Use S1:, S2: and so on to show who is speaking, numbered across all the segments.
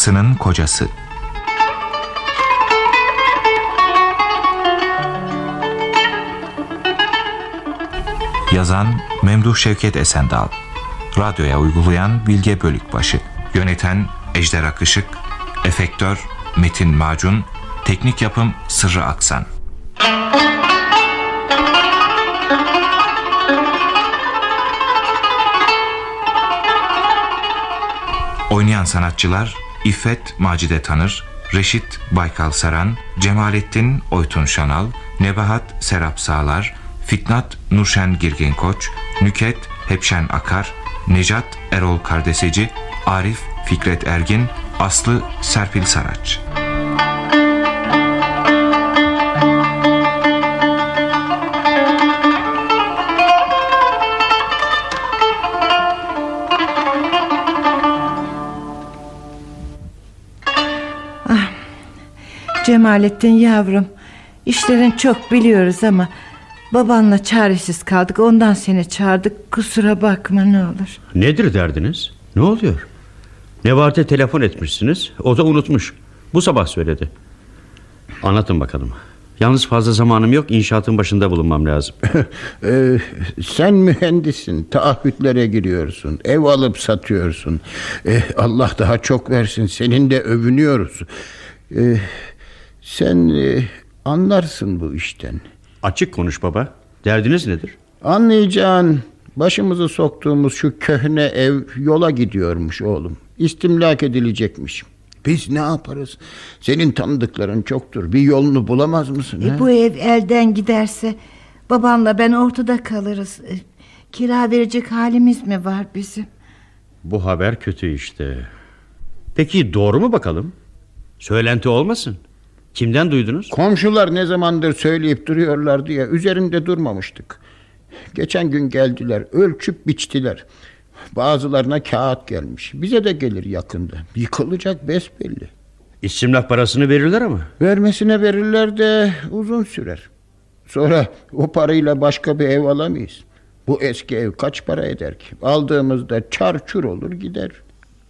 S1: Karısının Kocası. Yazan Memduh Şevket Esendal. Radyoya uygulayan Bilge Bölükbaşı. Yöneten Ejder Akışık. Efektör Metin Macun. Teknik yapım Sırrı Aksan. Oynayan sanatçılar İffet Macide Tanır, Reşit Baykal Saran, Cemalettin Oytun Şanal, Nebahat Serap Sağlar, Fitnat Nurşen Girgin Koç, Nüket Hepşen Akar, Necat Erol Kardeseci, Arif Fikret Ergin, Aslı Serpil Saraç.
S2: Cemalettin yavrum. İşlerin çok biliyoruz ama Babanla çaresiz kaldık. Ondan seni çağırdık. Kusura bakma ne olur.
S3: Nedir derdiniz? Ne oluyor? Nebahat'e telefon etmişsiniz. O da unutmuş. Bu sabah söyledi. Anlatın bakalım. Yalnız fazla zamanım yok. İnşaatın başında bulunmam lazım.
S4: Ee, Sen mühendissin taahhütlere giriyorsun. Ev alıp satıyorsun. Ee, Allah daha çok versin. Senin de övünüyoruz. Ee, Sen e, anlarsın bu işten
S3: Açık konuş baba derdiniz nedir
S4: Anlayacağın başımızı soktuğumuz şu köhne ev yola gidiyormuş oğlum İstimlak edilecekmiş biz ne yaparız? Senin tanıdıkların çoktur. Bir yolunu bulamaz mısın?
S2: E, bu ev elden giderse babanla ben ortada kalırız. E, kira verecek halimiz mi var bizim?
S3: Bu haber kötü işte. Peki doğru mu bakalım? Söylenti olmasın. Kimden duydunuz?
S4: Komşular ne zamandır söyleyip duruyorlar diye üzerinde durmamıştık. Geçen gün geldiler, ölçüp biçtiler. Bazılarına kağıt gelmiş. Bize de gelir yakında. Yıkılacak besbelli.
S3: İstimlak parasını verirler ama.
S4: Vermesine verirler de uzun sürer. Sonra o parayla başka bir ev alamayız. Bu eski ev kaç para eder ki? Aldığımızda çarçur olur gider.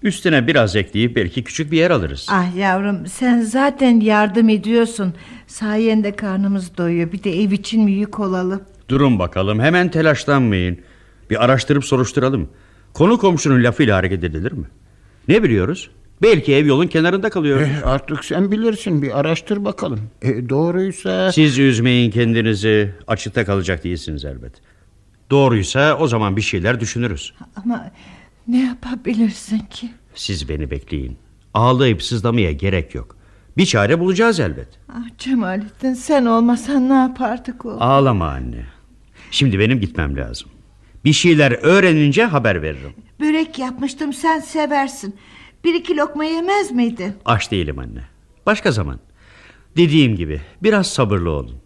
S3: Üstüne biraz ekleyip belki küçük bir yer alırız.
S2: Ah yavrum sen zaten yardım ediyorsun. Sayende karnımız doyuyor. Bir de ev için mi yük olalım?
S3: Durun bakalım hemen telaşlanmayın. Bir araştırıp soruşturalım. Konu komşunun lafıyla hareket edilir mi? Ne biliyoruz? Belki ev yolun kenarında kalıyor.
S4: E, artık sen bilirsin bir araştır bakalım. E, doğruysa...
S3: Siz üzmeyin kendinizi. Açıkta kalacak değilsiniz elbet. Doğruysa o zaman bir şeyler düşünürüz.
S2: Ama ne yapabilirsin ki?
S3: Siz beni bekleyin. Ağlayıp sızlamaya gerek yok. Bir çare bulacağız elbet.
S2: Ah Cemalettin sen olmasan ne yapardık o?
S3: Ağlama anne. Şimdi benim gitmem lazım. Bir şeyler öğrenince haber veririm.
S2: Börek yapmıştım sen seversin. Bir iki lokma yemez miydin?
S3: Aç değilim anne. Başka zaman. Dediğim gibi biraz sabırlı olun.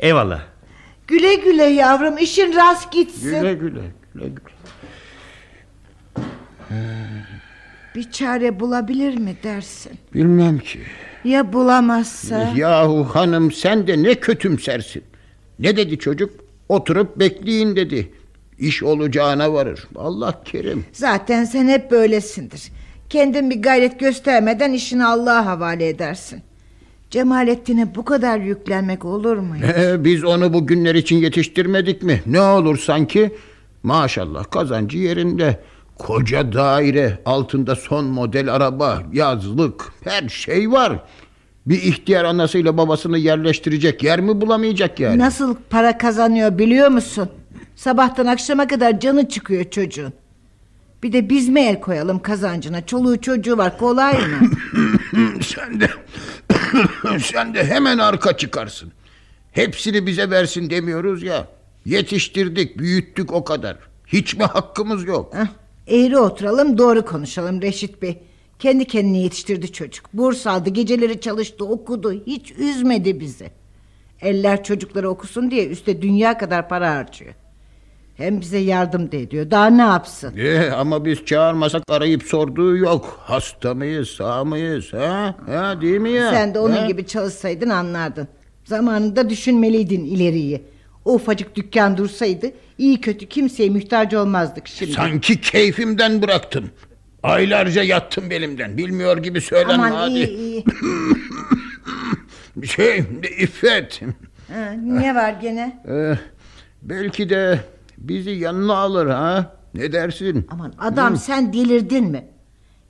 S3: Eyvallah.
S2: Güle güle yavrum işin rast gitsin.
S4: Güle güle. güle, güle.
S2: Bir çare bulabilir mi dersin?
S4: Bilmem ki.
S2: Ya bulamazsa?
S4: Yahu hanım sen de ne kötümsersin. Ne dedi çocuk? Oturup bekleyin dedi. İş olacağına varır. Allah kerim.
S2: Zaten sen hep böylesindir. Kendin bir gayret göstermeden işini Allah'a havale edersin. Cemalettin'e bu kadar yüklenmek olur mu?
S4: Ee, biz onu bu günler için yetiştirmedik mi? Ne olur sanki? Maşallah kazancı yerinde. Koca daire, altında son model araba, yazlık, her şey var. Bir ihtiyar anasıyla babasını yerleştirecek yer mi bulamayacak yani?
S2: Nasıl para kazanıyor biliyor musun? Sabahtan akşama kadar canı çıkıyor çocuğun. Bir de biz mi el koyalım kazancına? Çoluğu çocuğu var kolay mı?
S4: sen de sen de hemen arka çıkarsın. Hepsini bize versin demiyoruz ya. Yetiştirdik, büyüttük o kadar. Hiç mi hakkımız yok?
S2: Heh, eğri oturalım, doğru konuşalım Reşit Bey. Kendi kendini yetiştirdi çocuk. Burs aldı, geceleri çalıştı, okudu. Hiç üzmedi bizi. Eller çocukları okusun diye üstte dünya kadar para harcıyor. Hem bize yardım da ediyor. Daha ne yapsın?
S4: Ee, ama biz çağırmasak arayıp sorduğu yok. Hasta mıyız, sağ mıyız? Ha? Ha, değil mi ya?
S2: Sen de onun
S4: ha?
S2: gibi çalışsaydın anlardın. Zamanında düşünmeliydin ileriyi. O ufacık dükkan dursaydı iyi kötü kimseye muhtaç olmazdık şimdi.
S4: Sanki keyfimden bıraktım. Aylarca yattım belimden. Bilmiyor gibi söylenme
S2: Aman
S4: hadi.
S2: iyi iyi.
S4: Şey İffet.
S2: Ha, ne var gene?
S4: Ee, belki de bizi yanına alır ha. Ne dersin?
S2: Aman adam sen delirdin mi?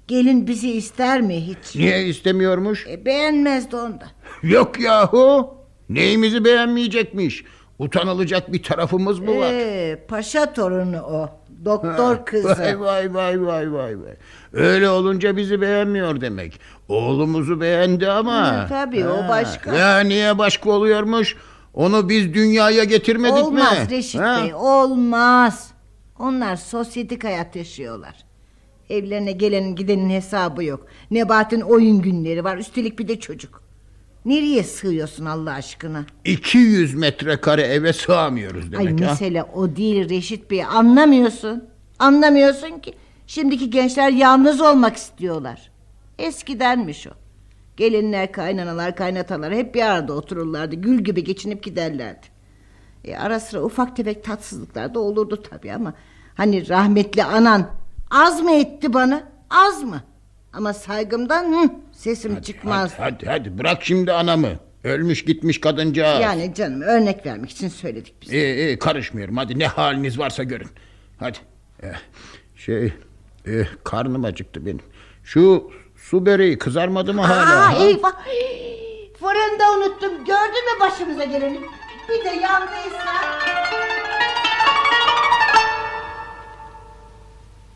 S2: Gelin bizi ister mi hiç?
S4: Niye istemiyormuş?
S2: E, beğenmezdi onda.
S4: Yok yahu. Neyimizi beğenmeyecekmiş. Utanılacak bir tarafımız mı var?
S2: Ee, paşa torunu o. Doktor kızı.
S4: Vay vay vay vay vay vay. Öyle olunca bizi beğenmiyor demek. Oğlumuzu beğendi ama.
S2: Hı, tabii, o başka.
S4: Ya niye başka oluyormuş? Onu biz dünyaya getirmedik mi?
S2: Olmaz Reşit
S4: Ha?
S2: Bey olmaz. Onlar sosyetik hayat yaşıyorlar. Evlerine gelenin gidenin hesabı yok. Nebat'ın oyun günleri var üstelik bir de çocuk. Nereye sığıyorsun Allah aşkına?
S4: 200 metrekare eve sığamıyoruz
S2: Ay
S4: demek ha.
S2: mesele o değil Reşit Bey anlamıyorsun. Anlamıyorsun ki şimdiki gençler yalnız olmak istiyorlar. Eskidenmiş o. Gelinler, kaynanalar, kaynatalar hep bir arada otururlardı. Gül gibi geçinip giderlerdi. E, ara sıra ufak tefek tatsızlıklar da olurdu tabii ama... ...hani rahmetli anan az mı etti bana? Az mı? Ama saygımdan hı, sesim çıkmaz.
S4: Hadi, hadi hadi bırak şimdi anamı. Ölmüş gitmiş kadıncağız.
S2: Yani canım örnek vermek için söyledik biz.
S4: İyi iyi karışmıyorum hadi ne haliniz varsa görün. Hadi. Eh, Şey eh, karnım acıktı benim. Şu su böreği kızarmadı mı hala?
S2: Aa,
S4: ha?
S2: eyvah. Fırında unuttum. Gördün mü başımıza geleni? Bir de yandıysa.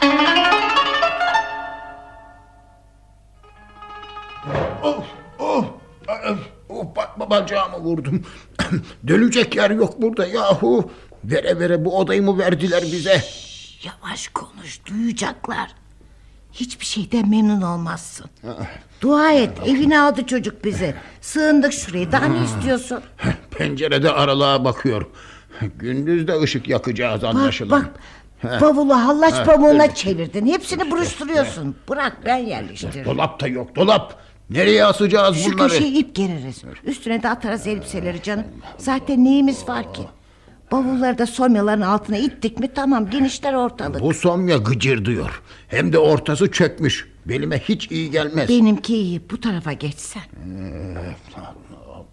S4: Oh, oh, ah, oh, ba- ba- bacağımı vurdum. Dönecek yer yok burada yahu. Vere vere bu odayı mı verdiler bize?
S2: Yavaş konuş duyacaklar. Hiçbir şeyden memnun olmazsın. Dua et evine aldı çocuk bizi. Sığındık şuraya daha ne istiyorsun?
S4: Pencerede aralığa bakıyor. Gündüz de ışık yakacağız
S2: Bak
S4: anlaşılan.
S2: bak bavulu hallaç pamuğuna çevirdin. Hepsini buruşturuyorsun. Bırak ben yerleştiririm.
S4: Dolap da yok dolap. Nereye asacağız
S2: Şu
S4: bunları?
S2: köşeye ip geririz. Üstüne de atarız elbiseleri canım. Zaten neyimiz var ki? Bavulları da somyaların altına ittik mi tamam genişler ortalık.
S4: Bu somya gıcır diyor. Hem de ortası çökmüş. Belime hiç iyi gelmez.
S2: Benimki iyi bu tarafa geçsen.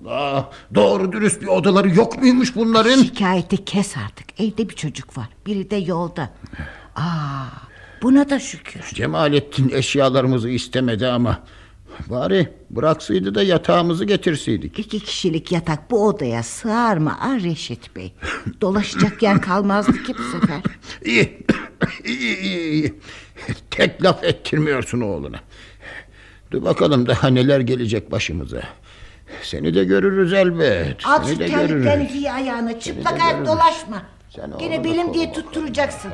S4: Allah, doğru dürüst bir odaları yok muymuş bunların?
S2: Şikayeti kes artık. Evde bir çocuk var. Biri de yolda. Aa, buna da şükür.
S4: Cemalettin eşyalarımızı istemedi ama bari bıraksaydı da yatağımızı getirseydik.
S2: İki kişilik yatak bu odaya sığar mı ah Reşit Bey? Dolaşacak yer kalmazdı ki bu sefer.
S4: İyi, iyi, iyi, iyi. Tek laf ettirmiyorsun oğluna. Dur bakalım daha neler gelecek başımıza. Seni de görürüz elbet.
S2: Al
S4: Seni
S2: şu
S4: görürüz.
S2: giy ayağına. Çıplak ayak dolaşma.
S4: Sen
S2: Gene
S4: kolla.
S2: diye tutturacaksın.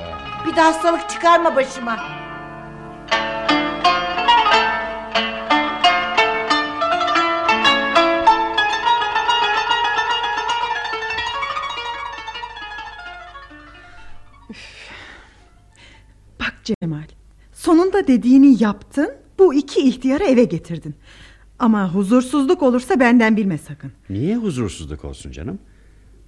S2: Bir de hastalık çıkarma başıma.
S5: Cemal, sonunda dediğini yaptın, bu iki ihtiyarı eve getirdin. Ama huzursuzluk olursa benden bilme sakın.
S3: Niye huzursuzluk olsun canım?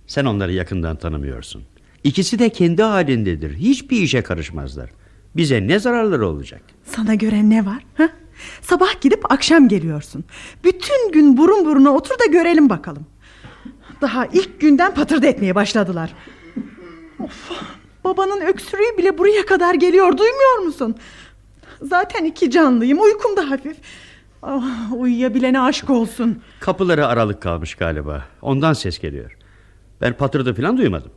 S3: Sen onları yakından tanımıyorsun. İkisi de kendi halindedir. Hiçbir işe karışmazlar. Bize ne zararları olacak?
S5: Sana göre ne var? Ha? Sabah gidip akşam geliyorsun. Bütün gün burun buruna otur da görelim bakalım. Daha ilk günden patırdı etmeye başladılar. Of, babanın öksürüğü bile buraya kadar geliyor duymuyor musun? Zaten iki canlıyım uykum da hafif. Ah, uyuyabilene aşk olsun.
S3: Kapıları aralık kalmış galiba. Ondan ses geliyor. Ben patırdı falan duymadım.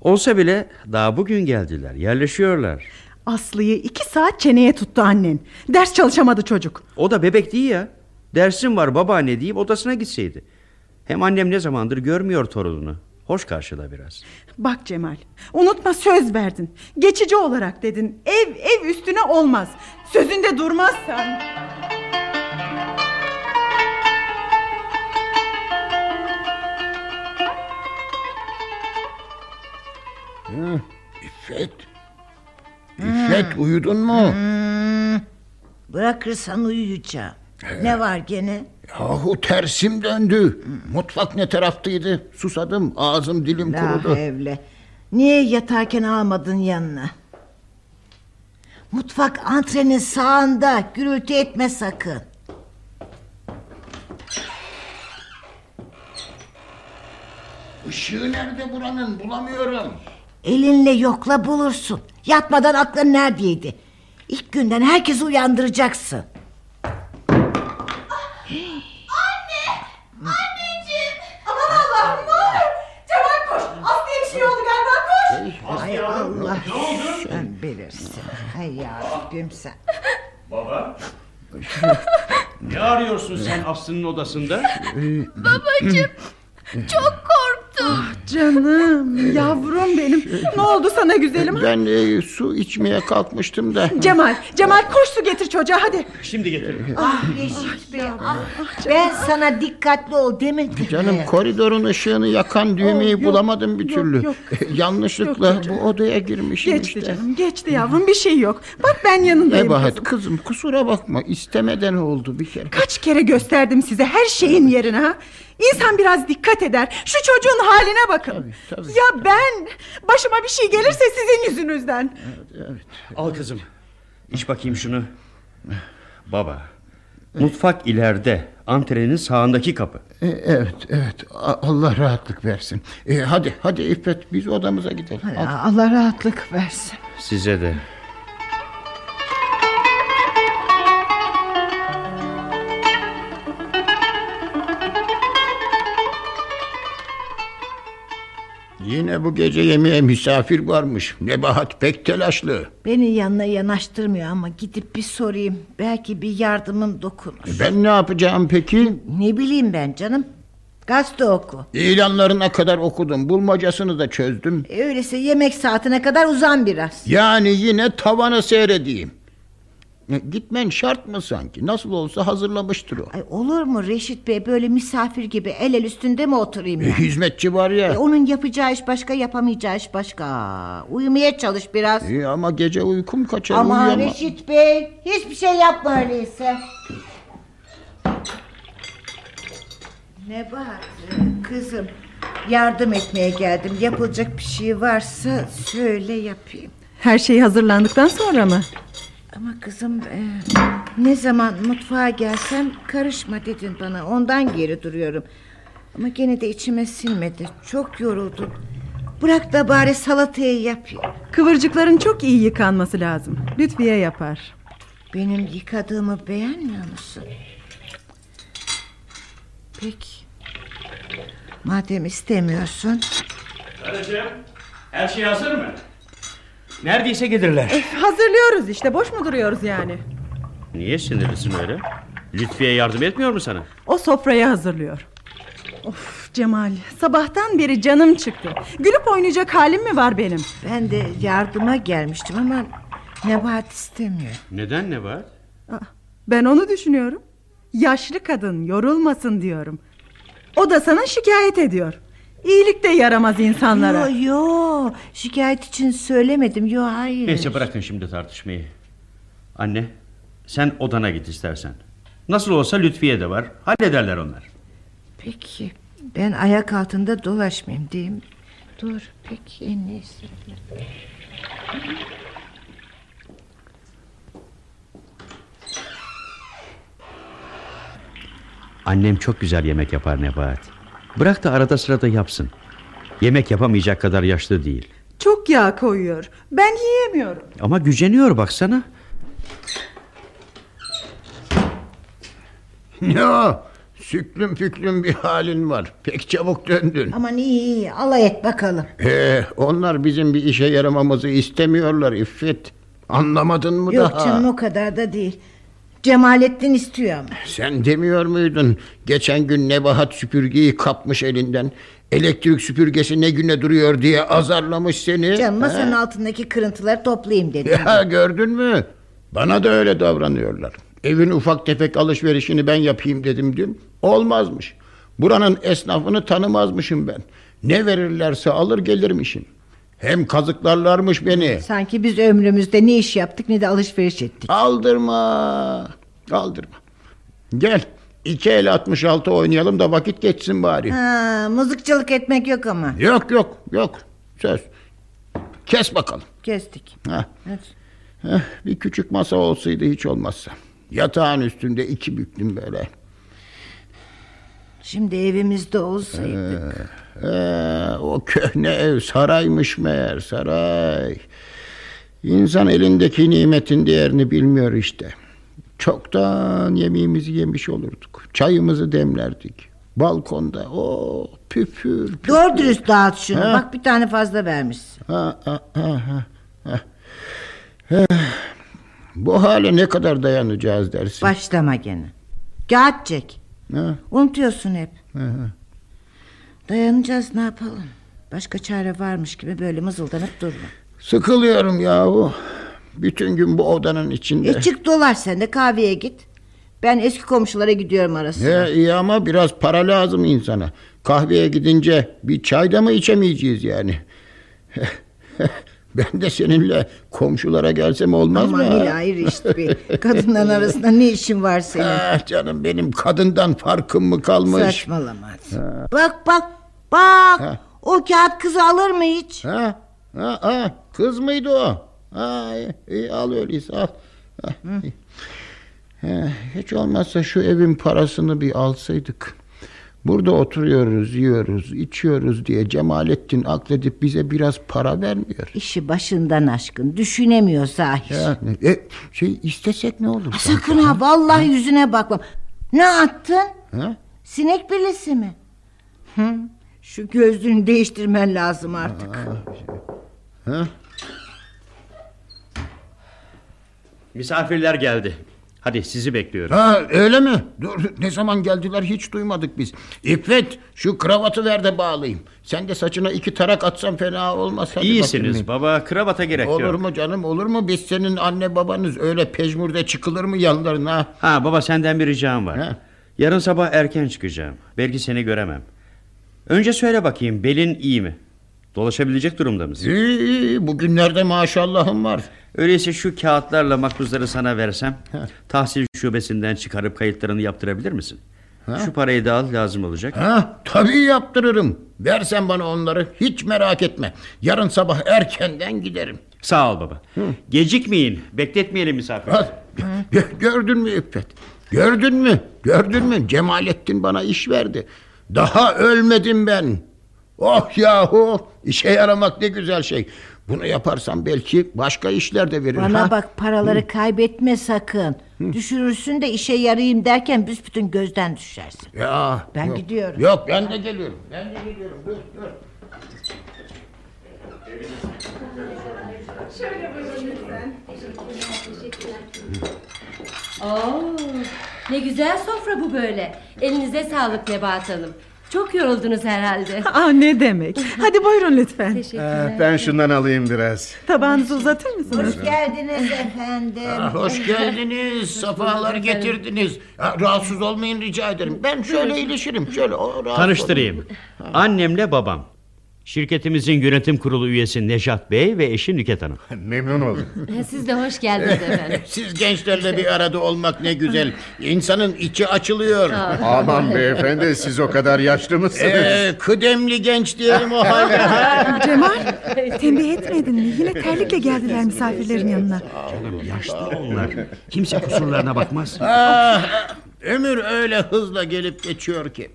S3: Olsa bile daha bugün geldiler. Yerleşiyorlar.
S5: Aslı'yı iki saat çeneye tuttu annen. Ders çalışamadı çocuk.
S3: O da bebek değil ya. Dersim var babaanne deyip odasına gitseydi. Hem annem ne zamandır görmüyor torununu. Hoş karşıla biraz.
S5: Bak Cemal, unutma söz verdin. Geçici olarak dedin. Ev ev üstüne olmaz. Sözünde durmazsan.
S4: Hı, İffet. İffet uyudun mu?
S2: Bırakırsan uyuyacağım. Ne var gene?
S4: Yahu tersim döndü. Mutfak ne taraftaydı? Susadım ağzım dilim
S2: La
S4: kurudu.
S2: evle. Niye yatarken almadın yanına? Mutfak antrenin sağında. Gürültü etme sakın.
S4: Işığı nerede buranın bulamıyorum.
S2: Elinle yokla bulursun. Yatmadan aklın neredeydi? İlk günden herkesi uyandıracaksın.
S5: Anneciğim. Aman Allah'ım ne olur. Cemal koş. Aslı'ya bir şey oldu galiba koş.
S2: Ay Allah. Sen bilirsin. Ay yarabbim sen.
S3: Baba. ne arıyorsun sen Aslı'nın odasında?
S6: Babacığım çok korktum.
S5: Canım yavrum benim. Ne oldu sana güzelim? ha?
S4: Ben e, su içmeye kalkmıştım da.
S5: Cemal, Cemal koş su getir çocuğa hadi.
S3: Şimdi getiririm.
S2: Ah Reşit Bey. ah. Ben sana dikkatli ol demedim
S4: Canım
S2: mi?
S4: koridorun ışığını yakan düğmeyi
S5: Oh, yok,
S4: bulamadım bir
S5: yok,
S4: türlü.
S5: yok.
S4: Yanlışlıkla
S5: Yok,
S4: bu odaya girmişim
S5: Geçti
S4: işte.
S5: canım geçti yavrum bir şey yok. Bak ben yanındayım
S4: Nebahat
S5: kızım.
S4: kızım kusura bakma istemeden oldu bir kere.
S5: Kaç kere gösterdim size her şeyin yerine ha. İnsan biraz dikkat eder. Şu çocuğun haline bakın.
S4: Tabii, tabii.
S5: ya ben başıma bir şey gelirse sizin yüzünüzden.
S3: Al kızım. İç bakayım şunu. Baba. Mutfak ileride. Antrenin sağındaki kapı.
S4: E, evet evet Allah rahatlık versin. E, hadi hadi İffet biz odamıza gidelim. Hadi.
S2: Allah rahatlık versin.
S3: Size de.
S4: Yine bu gece yemeğe misafir varmış. Nebahat pek telaşlı.
S2: Beni yanına yanaştırmıyor ama gidip bir sorayım. Belki bir yardımım dokunur.
S4: Ben ne yapacağım peki?
S2: Ne bileyim ben canım. Gazete oku.
S4: İlanlarına kadar okudum. Bulmacasını da çözdüm.
S2: E, öyleyse yemek saatine kadar uzan biraz.
S4: Yani yine tavanı seyredeyim. E, Gitmen şart mı sanki? Nasıl olsa hazırlamıştır o.
S2: Ay olur mu Reşit Bey böyle misafir gibi el el üstünde mi oturayım
S4: E,
S2: ben?
S4: hizmetçi var
S2: E,
S4: ya.
S2: onun yapacağı iş başka yapamayacağı iş başka. Uyumaya çalış biraz.
S4: E, ama gece uykum kaçar
S2: Ama
S4: uyuyamam.
S2: Reşit Bey hiçbir şey yapma öyleyse. Nebahat kızım yardım etmeye geldim. Yapılacak bir şey varsa söyle yapayım.
S5: Her şey hazırlandıktan sonra mı?
S2: Ama kızım e, ne zaman mutfağa gelsem karışma dedin bana. Ondan geri duruyorum. Ama gene de içime sinmedi. Çok yoruldum. Bırak da bari salatayı yapayım.
S5: Kıvırcıkların çok iyi yıkanması lazım. Lütfiye yapar.
S2: Benim yıkadığımı beğenmiyor musun? Peki. Madem istemiyorsun.
S3: Karıcığım her şey hazır mı? Neredeyse gelirler.
S5: Hazırlıyoruz işte boş mu duruyoruz yani?
S3: Niye sinirlisin öyle? Lütfiye yardım etmiyor mu sana?
S5: O sofrayı hazırlıyor. Of Cemal sabahtan beri canım çıktı. Gülüp oynayacak halim mi var benim?
S2: Ben de yardıma gelmiştim ama Nebahat istemiyor.
S3: Neden ne var?
S5: Aa, Ben onu düşünüyorum. Yaşlı kadın yorulmasın diyorum. O da sana şikayet ediyor. İyilik de yaramaz insanlara.
S2: Yo yo şikayet için söylemedim. Yo hayır.
S3: Neyse bırakın şimdi tartışmayı. Anne sen odana git istersen. Nasıl olsa Lütfiye de var. Hallederler onlar.
S2: Peki ben ayak altında dolaşmayayım diyeyim. Dur peki en iyisi.
S3: Annem çok güzel yemek yapar Nebahat. Bırak da arada sırada yapsın. Yemek yapamayacak kadar yaşlı değil.
S5: Çok yağ koyuyor. Ben yiyemiyorum.
S3: Ama güceniyor baksana.
S4: Ne o? Süklüm püklüm bir halin var. Pek çabuk döndün.
S2: Aman iyi iyi alay et bakalım.
S4: Ee, onlar bizim bir işe yaramamızı istemiyorlar İffet. Anlamadın mı
S2: Yok
S4: daha?
S2: canım o kadar da değil. Cemalettin istiyor ama.
S4: Sen demiyor muydun? Geçen gün Nebahat süpürgeyi kapmış elinden. Elektrik süpürgesi ne güne duruyor diye azarlamış seni. He?
S2: masanın altındaki kırıntıları toplayayım dedim.
S4: Ya gördün mü? Bana da öyle davranıyorlar. Evin ufak tefek alışverişini ben yapayım dedim dün. Olmazmış. Buranın esnafını tanımazmışım ben. Ne verirlerse alır gelirmişim. Hem kazıklarlarmış beni.
S2: Sanki biz ömrümüzde ne iş yaptık ne de alışveriş ettik.
S4: Aldırma. Aldırma. Gel. İki el 66 oynayalım da vakit geçsin bari.
S2: Ha, mızıkçılık etmek yok ama.
S4: Yok yok yok. Söz. Kes bakalım.
S2: Kestik.
S4: Ha.
S2: Hadi.
S4: Eh, bir küçük masa olsaydı hiç olmazsa. Yatağın üstünde iki büklüm böyle.
S2: Şimdi evimizde olsaydık.
S4: Ee, o köhne ev saraymış meğer saray. İnsan elindeki nimetin değerini bilmiyor işte. Çoktan yemeğimizi yemiş olurduk. Çayımızı demlerdik. Balkonda o püfür püfür.
S2: Doğru dürüst dağıt şunu.
S4: Ha.
S2: Bak bir tane fazla vermişsin.
S4: Ha, ha, ha, ha, ha. Eh, Bu hale ne kadar dayanacağız dersin?
S2: Başlama gene. Kağıt çek.
S4: Ha,
S2: Unutuyorsun hep.
S4: ha, ha.
S2: Dayanacağız ne yapalım. Başka çare varmış gibi böyle mızıldanıp durma.
S4: Sıkılıyorum yahu. Bütün gün bu odanın içinde.
S2: E çık dolaş sen de kahveye git. Ben eski komşulara gidiyorum arasında.
S4: He, iyi ama biraz para lazım insana. Kahveye gidince bir çay da mı içemeyeceğiz yani? ben de seninle komşulara gelsem olmaz
S2: Ama
S4: mı? ha?
S2: ilahi Reşit Kadınların arasında ne işin var senin?
S4: Ah canım benim kadından farkım mı kalmış?
S2: Saçmalama. Bak bak bak.
S4: Ha.
S2: O kağıt kızı alır mı hiç?
S4: Ha, ha, ha, kız mıydı o? Ha, iyi, al öyleyse al. Ha. He, hiç olmazsa şu evin parasını bir alsaydık. Burada oturuyoruz, yiyoruz, içiyoruz diye Cemalettin akledip bize biraz para vermiyor.
S2: İşi başından aşkın. Düşünemiyor sahi.
S4: Yani, e, şey istesek ne olur?
S2: Sakın ha vallahi yüzüne bakmam. Ne attın?
S4: Ha?
S2: Sinek birlisi mi? Hı, şu gözlüğünü değiştirmen lazım artık.
S4: Ha?
S3: Misafirler geldi. Hadi sizi bekliyorum.
S4: ha öyle mi? Dur ne zaman geldiler hiç duymadık biz. İffet şu kravatı ver de bağlayayım. Sen de saçına iki tarak atsan fena olmaz. Hadi
S3: İyisiniz
S4: bakayım.
S3: baba. Kravata gerek
S4: Olur
S3: yok.
S4: mu canım olur mu? Biz senin anne babanız öyle pejmurde çıkılır mı yanlarına?
S3: Ha baba senden bir ricam var.
S4: Ha.
S3: Yarın sabah erken çıkacağım. Belki seni göremem. Önce söyle bakayım belin iyi mi? Dolaşabilecek durumda mısın?
S4: İyi, iyi, bugünlerde maşallahım var.
S3: Öyleyse şu kağıtlarla makbuzları sana versem tahsil şubesinden çıkarıp kayıtlarını yaptırabilir misin? Şu parayı da al lazım olacak.
S4: Ha, tabii yaptırırım. Versen bana onları hiç merak etme. Yarın sabah erkenden giderim.
S3: Sağ ol baba. Gecikmeyin. Bekletmeyelim misafir.
S4: Hadi. Gö- Gördün mü İffet? Gördün mü? Gördün mü? Cemalettin bana iş verdi. Daha ölmedim ben. Oh yahu işe yaramak ne güzel şey. Bunu yaparsam belki başka işler de verir.
S2: Bana
S4: ha?
S2: bak paraları kaybetme sakın. Düşürürsün de işe yarayayım derken büsbütün gözden düşersin.
S4: Ya,
S2: Ben
S4: yok.
S2: gidiyorum.
S4: Yok ben de geliyorum. Ben de geliyorum. Dur dur.
S6: Oo, ne güzel sofra bu böyle. Elinize sağlık Nebahat Hanım. Çok yoruldunuz herhalde.
S5: Aa ne demek. Hadi buyurun lütfen.
S6: Teşekkürler.
S7: Ben şundan alayım biraz.
S5: Tabağınızı uzatır mısınız?
S2: Hoş geldiniz efendim.
S4: Ah, hoş geldiniz. Safalar getirdiniz. Ha, rahatsız olmayın rica ederim. Ben şöyle ilişirim. Şöyle o rahatsız
S3: Tanıştırayım. Annemle babam. Şirketimizin yönetim kurulu üyesi Neşat Bey ve eşi Nüket Hanım.
S7: Memnun oldum.
S6: Siz de hoş geldiniz efendim.
S4: Siz gençlerle bir arada olmak ne güzel. İnsanın içi açılıyor.
S7: Aman beyefendi siz o kadar yaşlı mısınız?
S4: Ee, kıdemli genç diyelim o halde.
S5: Cemal tembih etmedin mi? Yine terlikle geldiler misafirlerin yanına.
S3: Yaşlı onlar. Kimse kusurlarına bakmaz.
S4: Ah, ömür öyle hızla gelip geçiyor ki.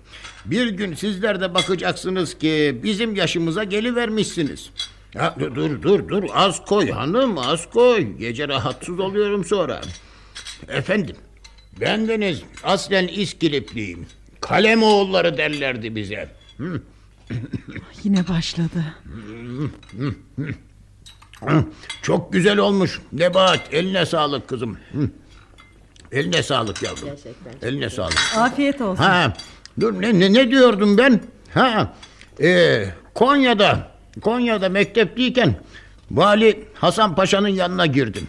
S4: Bir gün sizler de bakacaksınız ki bizim yaşımıza gelivermişsiniz. Ya, dur dur dur dur az koy hanım az koy. Gece rahatsız oluyorum sonra. Efendim bendeniz aslen İskilipliyim. Kalemoğulları derlerdi bize.
S5: Yine başladı.
S4: Çok güzel olmuş. Nebahat eline sağlık kızım. Hı. Eline sağlık yavrum. Eline sağlık.
S5: Afiyet olsun.
S4: Ha, dur ne, ne, ne diyordum ben? Ha, e, Konya'da, Konya'da mektepliyken Vali Hasan Paşa'nın yanına girdim.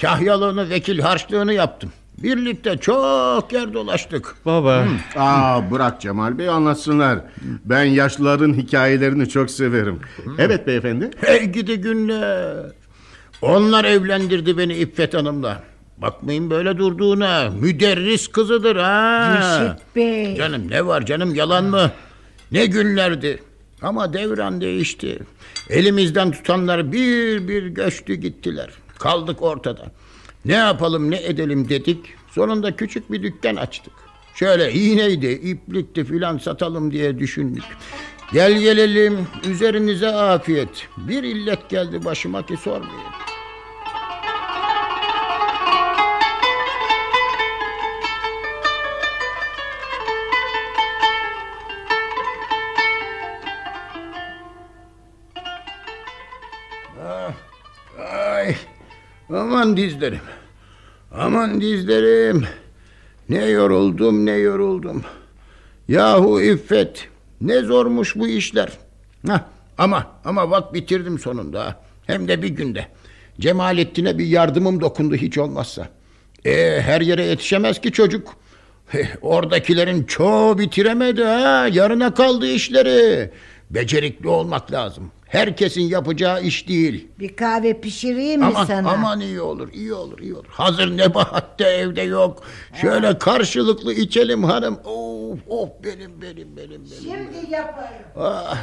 S4: Kahyalığını, vekil harçlığını yaptım. Birlikte çok yer dolaştık.
S3: Baba.
S7: Aa bırak Cemal Bey anlatsınlar. Ben yaşlıların hikayelerini çok severim. Evet beyefendi.
S4: Hey gidi günler. Onlar evlendirdi beni İffet Hanım'la. Bakmayın böyle durduğuna. Müderris kızıdır ha.
S2: Reşit Bey.
S4: Canım ne var canım yalan mı? Ne günlerdi. Ama devran değişti. Elimizden tutanlar bir bir göçtü gittiler. Kaldık ortada. Ne yapalım ne edelim dedik. Sonunda küçük bir dükkan açtık. Şöyle iğneydi, iplikti filan satalım diye düşündük. Gel gelelim üzerinize afiyet. Bir illet geldi başıma ki sormayın. Aman dizlerim. Aman dizlerim. Ne yoruldum ne yoruldum. Yahu İffet ne zormuş bu işler. Hah, ama ama bak bitirdim sonunda. Hem de bir günde. Cemalettin'e bir yardımım dokundu hiç olmazsa. E, her yere yetişemez ki çocuk. Eh, Oradakilerin çoğu bitiremedi ha. Yarına kaldı işleri. Becerikli olmak lazım. Herkesin yapacağı iş değil.
S2: Bir kahve pişireyim mi
S4: Aman,
S2: sana?
S4: aman iyi olur, iyi olur, iyi olur. Hazır Nebahat da evde yok. Şöyle karşılıklı içelim hanım. Of, of benim, benim, benim, benim.
S2: Şimdi yaparım.
S4: Ah,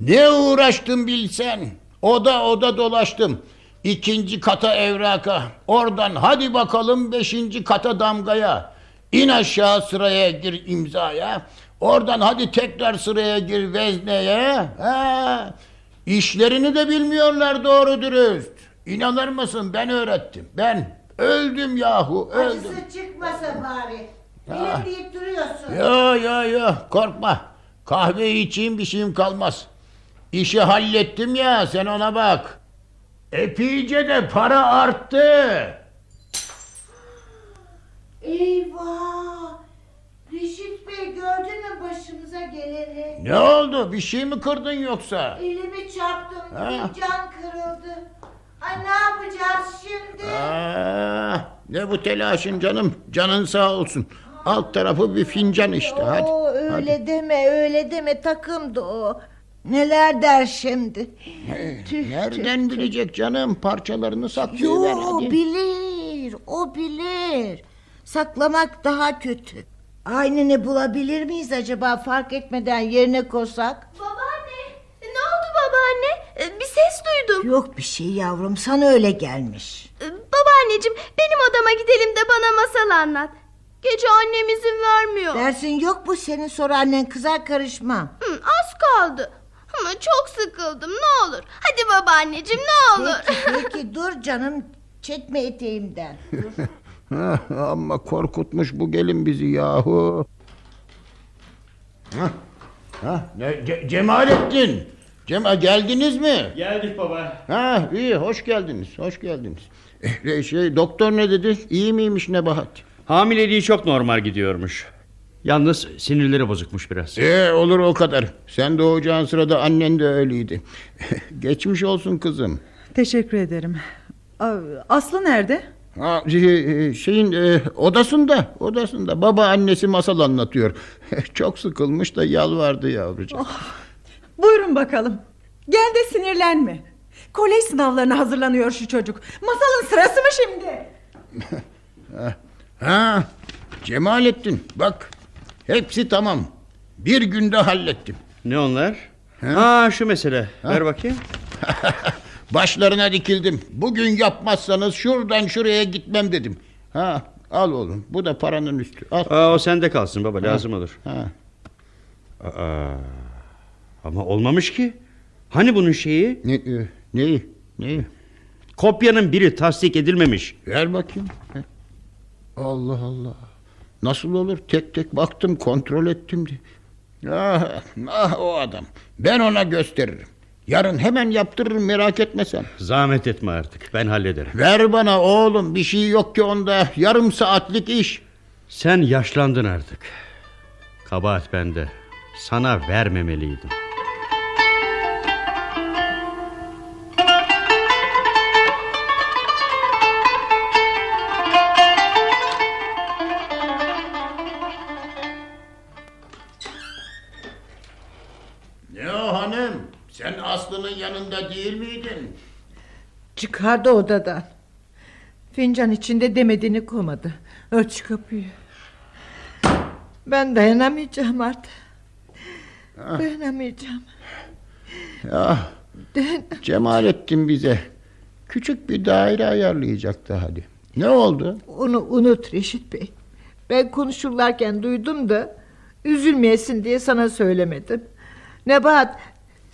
S4: ne uğraştım bilsen. Oda oda dolaştım. İkinci kata evraka. Oradan hadi bakalım beşinci kata damgaya. İn aşağı sıraya gir imzaya. Oradan hadi tekrar sıraya gir vezneye. Ha. İşlerini de bilmiyorlar doğru dürüst. İnanır mısın ben öğrettim. Ben öldüm yahu öldüm.
S2: Acısı çıkmasa bari.
S4: Ah.
S2: Benim deyip duruyorsun.
S4: Yo yo yo korkma. Kahve içeyim bir şeyim kalmaz. İşi hallettim ya sen ona bak. Epeyce de para arttı.
S2: Eyvah! Reşit Bey gördün mü başımıza geleni?
S4: Ne oldu bir şey mi kırdın yoksa?
S2: Elimi çarptım,
S4: Ha.
S2: fincan kırıldı. Ay ne yapacağız şimdi?
S4: Aa, ne bu telaşın canım canın sağ olsun. Alt tarafı bir fincan işte hadi.
S2: Oo, öyle
S4: hadi.
S2: deme, öyle deme takımdı o. Neler der şimdi? Tüh,
S4: Nereden
S2: tüh,
S4: bilecek canım parçalarını
S2: tüh.
S4: saklıyorlar
S2: Yo,
S4: hadi.
S2: bilir, o bilir. Saklamak daha kötü. Aynını bulabilir miyiz acaba fark etmeden yerine koysak?
S8: Babaanne, ne oldu babaanne? Ee, Bir ses duydum.
S2: Yok bir şey yavrum, sana öyle gelmiş.
S8: Ee, Babaanneciğim, benim odama gidelim de bana masal anlat. Gece annem izin vermiyor.
S2: Dersin yok mu senin sonra annen kızar karışma.
S8: Hı, az kaldı. Ama çok sıkıldım ne olur. Hadi babaanneciğim ne olur.
S2: Peki, peki dur canım çekme eteğimden. Dur.
S4: Hah, Amma korkutmuş bu gelin bizi yahu. Hah, hah, ne, Ce- Cemalettin. Cema geldiniz mi?
S3: Geldik baba.
S4: Ha iyi hoş geldiniz. Hoş geldiniz. Eh, şey doktor ne dedi? İyi miymiş Nebahat?
S3: Hamileliği çok normal gidiyormuş. Yalnız sinirleri bozukmuş biraz.
S4: Ee, olur o kadar. Sen doğacağın sırada annen de öyleydi. Geçmiş olsun kızım.
S5: Teşekkür ederim. Aslı nerede?
S4: Ha, şey- şeyin e, odasında odasında baba annesi masal anlatıyor. Çok sıkılmış da yalvardı yavrucak.
S5: Buyurun bakalım. Gel de sinirlenme. Kolej sınavlarına hazırlanıyor şu çocuk. Masalın sırası mı şimdi?
S4: Ha, Cemalettin bak hepsi tamam. Bir günde hallettim.
S3: Ne onlar? Ha şu mesele. Ver bakayım.
S4: Başlarına dikildim. Bugün yapmazsanız şuradan şuraya gitmem dedim. Ha, al oğlum. Bu da paranın üstü. Al.
S3: Aa, o sende kalsın baba lazım olur.
S4: Ha.
S3: Aa, ama olmamış ki. Hani bunun şeyi?
S4: Ne, e, neyi? Neyi?
S3: Kopyanın biri tasdik edilmemiş.
S4: Ver bakayım. Allah Allah. Nasıl olur? Tek tek baktım, kontrol ettim. Ah, ah o adam. Ben ona gösteririm. Yarın hemen yaptırırım merak etme sen.
S3: Zahmet etme artık ben hallederim.
S4: Ver bana oğlum bir şey yok ki onda. Yarım saatlik iş.
S3: Sen yaşlandın artık. Kabahat bende. Sana vermemeliydim.
S2: Çıkardı odadan. Fincan içinde demediğini koymadı. Ölç kapıyı. Ben dayanamayacağım artık. Dayanamayacağım.
S4: Ya Cemalettin bize Küçük bir daire ayarlayacaktı hadi. Ne oldu?
S2: Onu unut Reşit Bey. Ben konuşurlarken duydum da üzülmeyesin diye sana söylemedim. Nebahat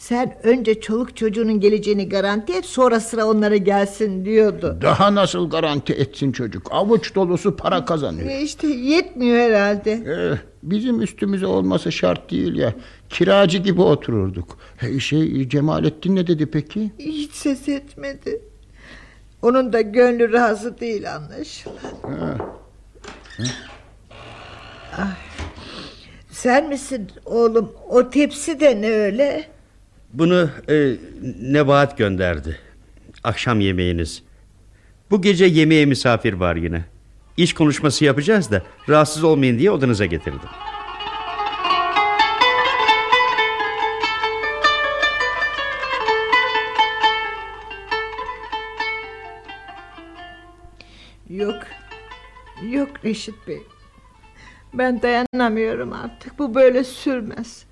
S2: sen önce çoluk çocuğunun geleceğini garanti et sonra sıra onlara gelsin diyordu.
S4: Daha nasıl garanti etsin çocuk? Avuç dolusu para kazanıyor.
S2: E işte yetmiyor herhalde.
S4: Eh, bizim üstümüze olması şart değil ya. Kiracı gibi otururduk. Hey, şey Cemalettin ne dedi peki?
S2: Hiç ses etmedi. Onun da gönlü razı değil anlaşılan. Ay. Sen misin oğlum? O tepsi de ne öyle?
S3: Bunu e, Nebahat gönderdi. Akşam yemeğiniz. Bu gece yemeğe misafir var yine. İş konuşması yapacağız da rahatsız olmayın diye odanıza getirdim.
S2: Yok. Yok Reşit Bey. Ben dayanamıyorum artık. Bu böyle sürmez.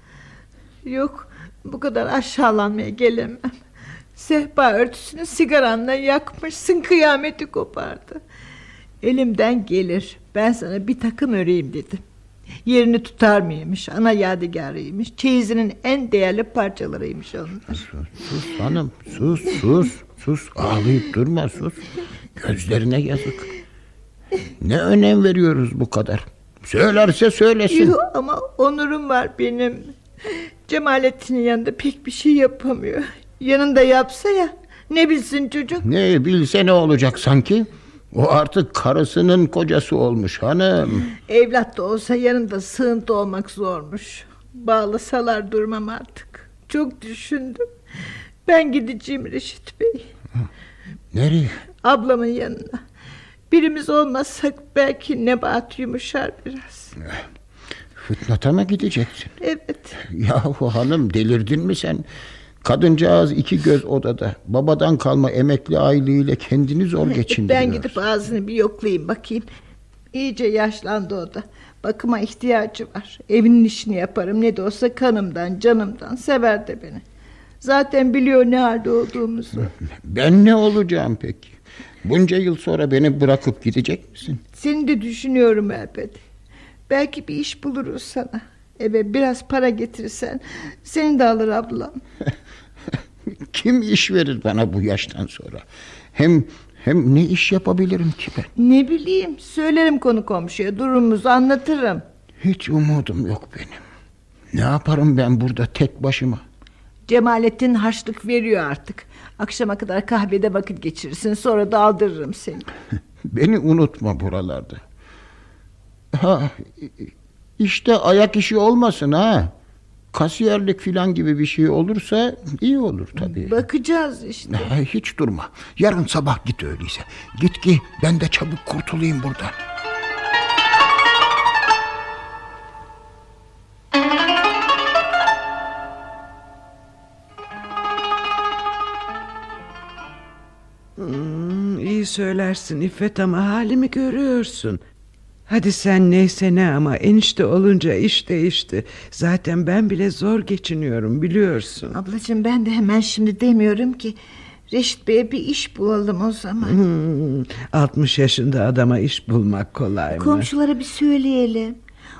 S2: Yok. Bu kadar aşağılanmaya gelemem. Sehpa örtüsünü sigaranla yakmışsın kıyameti kopardı. Elimden gelir. Ben sana bir takım öreyim dedim. Yerini tutar mıymış? Ana yadigarıymış. Çeyizinin en değerli parçalarıymış onlar.
S4: Sus hanım sus sus sus ağlayıp durma sus. Gözlerine yazık. Ne önem veriyoruz bu kadar? Söylerse söylesin.
S2: Yok ama onurum var benim. Cemalettin'in yanında pek bir şey yapamıyor. Yanında yapsa ya ne bilsin çocuk.
S4: Ne bilse ne olacak sanki? O artık karısının kocası olmuş hanım.
S2: Evlat da olsa yanında sığıntı olmak zormuş. Bağlasalar durmam artık. Çok düşündüm. Ben gideceğim Reşit Bey.
S4: Nereye?
S2: Ablamın yanına. Birimiz olmazsak belki nebat yumuşar biraz.
S4: Fıtnata mı gideceksin?
S2: Evet.
S4: Yahu hanım delirdin mi sen? Kadıncağız iki göz odada. Babadan kalma emekli aylığıyla kendini zor geçindiriyor.
S2: Ben gidip ağzını bir yoklayayım bakayım. İyice yaşlandı o da. Bakıma ihtiyacı var. Evinin işini yaparım. Ne de olsa kanımdan, canımdan. Sever de beni. Zaten biliyor ne halde olduğumuzu.
S4: Ben ne olacağım peki? Bunca yıl sonra beni bırakıp gidecek misin?
S2: Seni de düşünüyorum elbet. Belki bir iş buluruz sana. Eve biraz para getirirsen seni de alır ablam.
S4: Kim iş verir bana bu yaştan sonra? Hem hem ne iş yapabilirim ki ben?
S2: Ne bileyim söylerim konu komşuya durumumuzu anlatırım.
S4: Hiç umudum yok benim. Ne yaparım ben burada tek başıma?
S2: Cemalettin harçlık veriyor artık. Akşama kadar kahvede vakit geçirirsin sonra da aldırırım seni.
S4: Beni unutma buralarda. Ha, işte ayak işi olmasın ha. Kasiyerlik filan gibi bir şey olursa iyi olur tabii.
S2: Bakacağız işte.
S4: Ha, Hiç durma. Yarın sabah git öyleyse. Git ki ben de çabuk kurtulayım buradan.
S9: Hmm, iyi söylersin İffet ama halimi görüyorsun. Hadi sen neyse ne ama enişte olunca iş değişti. Zaten ben bile zor geçiniyorum biliyorsun.
S2: Ablacığım ben de hemen şimdi demiyorum ki Reşit Bey'e bir iş bulalım o zaman.
S9: Hmm, 60 yaşında adama iş bulmak kolay mı?
S2: Komşulara bir söyleyelim.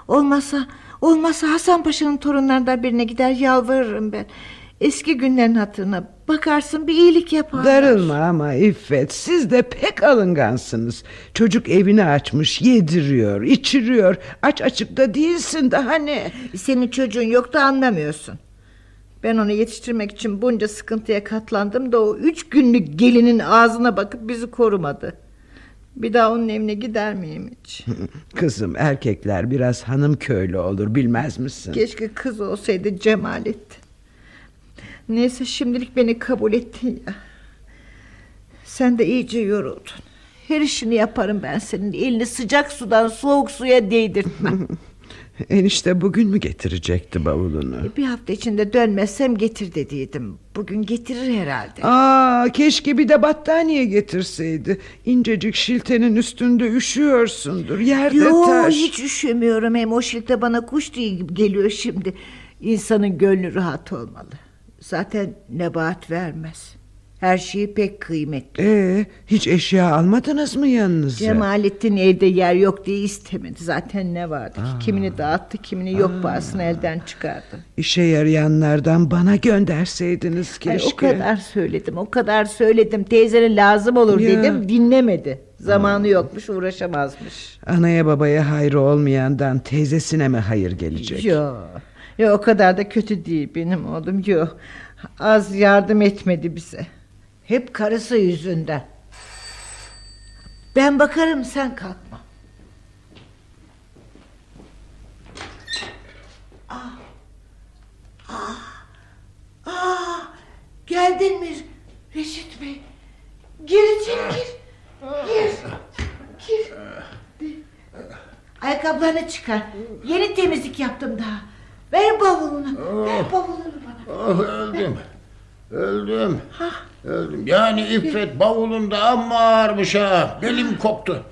S2: Olmasa olmasa Hasan Paşa'nın torunlarından birine gider yalvarırım ben. Eski günlerin hatırına bakarsın bir iyilik yaparlar.
S9: Darılma ama İffet siz de pek alıngansınız. Çocuk evini açmış yediriyor içiriyor. Aç açıkta değilsin daha ne?
S2: Senin çocuğun yok da anlamıyorsun. Ben onu yetiştirmek için bunca sıkıntıya katlandım da o üç günlük gelinin ağzına bakıp bizi korumadı. Bir daha onun evine gider miyim hiç?
S9: Kızım erkekler biraz hanım köylü olur bilmez misin?
S2: Keşke kız olsaydı Cemalettin. Neyse şimdilik beni kabul ettin ya. Sen de iyice yoruldun. Her işini yaparım ben senin. Elini sıcak sudan soğuk suya değdirtmem.
S9: Enişte bugün mü getirecekti bavulunu?
S2: bir hafta içinde dönmezsem getir dediydim. Bugün getirir herhalde.
S9: Aa, keşke bir de battaniye getirseydi. İncecik şiltenin üstünde üşüyorsundur. Yerde
S2: Yo,
S9: taş.
S2: hiç üşümüyorum. Hem o şilte bana kuş diye gibi geliyor şimdi. İnsanın gönlü rahat olmalı. Zaten nebat vermez. Her şeyi pek kıymetli.
S9: Ee, hiç eşya almadınız mı yanınıza?
S2: Cemalettin evde yer yok diye istemedi. Zaten ne vardı ki? Kimini dağıttı, kimini yok bağısını elden çıkardı.
S9: İşe yarayanlardan bana gönderseydiniz
S2: Ay,
S9: keşke.
S2: o kadar söyledim, o kadar söyledim. Teyzene lazım olur
S9: Ya.
S2: dedim, dinlemedi. Zamanı yokmuş, uğraşamazmış.
S9: Anaya babaya hayrı olmayandan teyzesine mi hayır gelecek?
S2: Yo, yo o kadar da kötü değil benim oğlum. Yo, az yardım etmedi bize. Hep karısı yüzünden. Ben bakarım sen kalkma. Ah. Ah. Ah. Geldin mi Reşit Bey? Gir içeri gir. Gir. Gir. Ayakkabılarını çıkar. Yeni temizlik yaptım daha. Ver bavulunu. Ver bavulunu bana.
S4: Oh öldüm. Öldüm. Öldüm. Yani İffet bavulunda amma ağırmış ha. Belim koptu.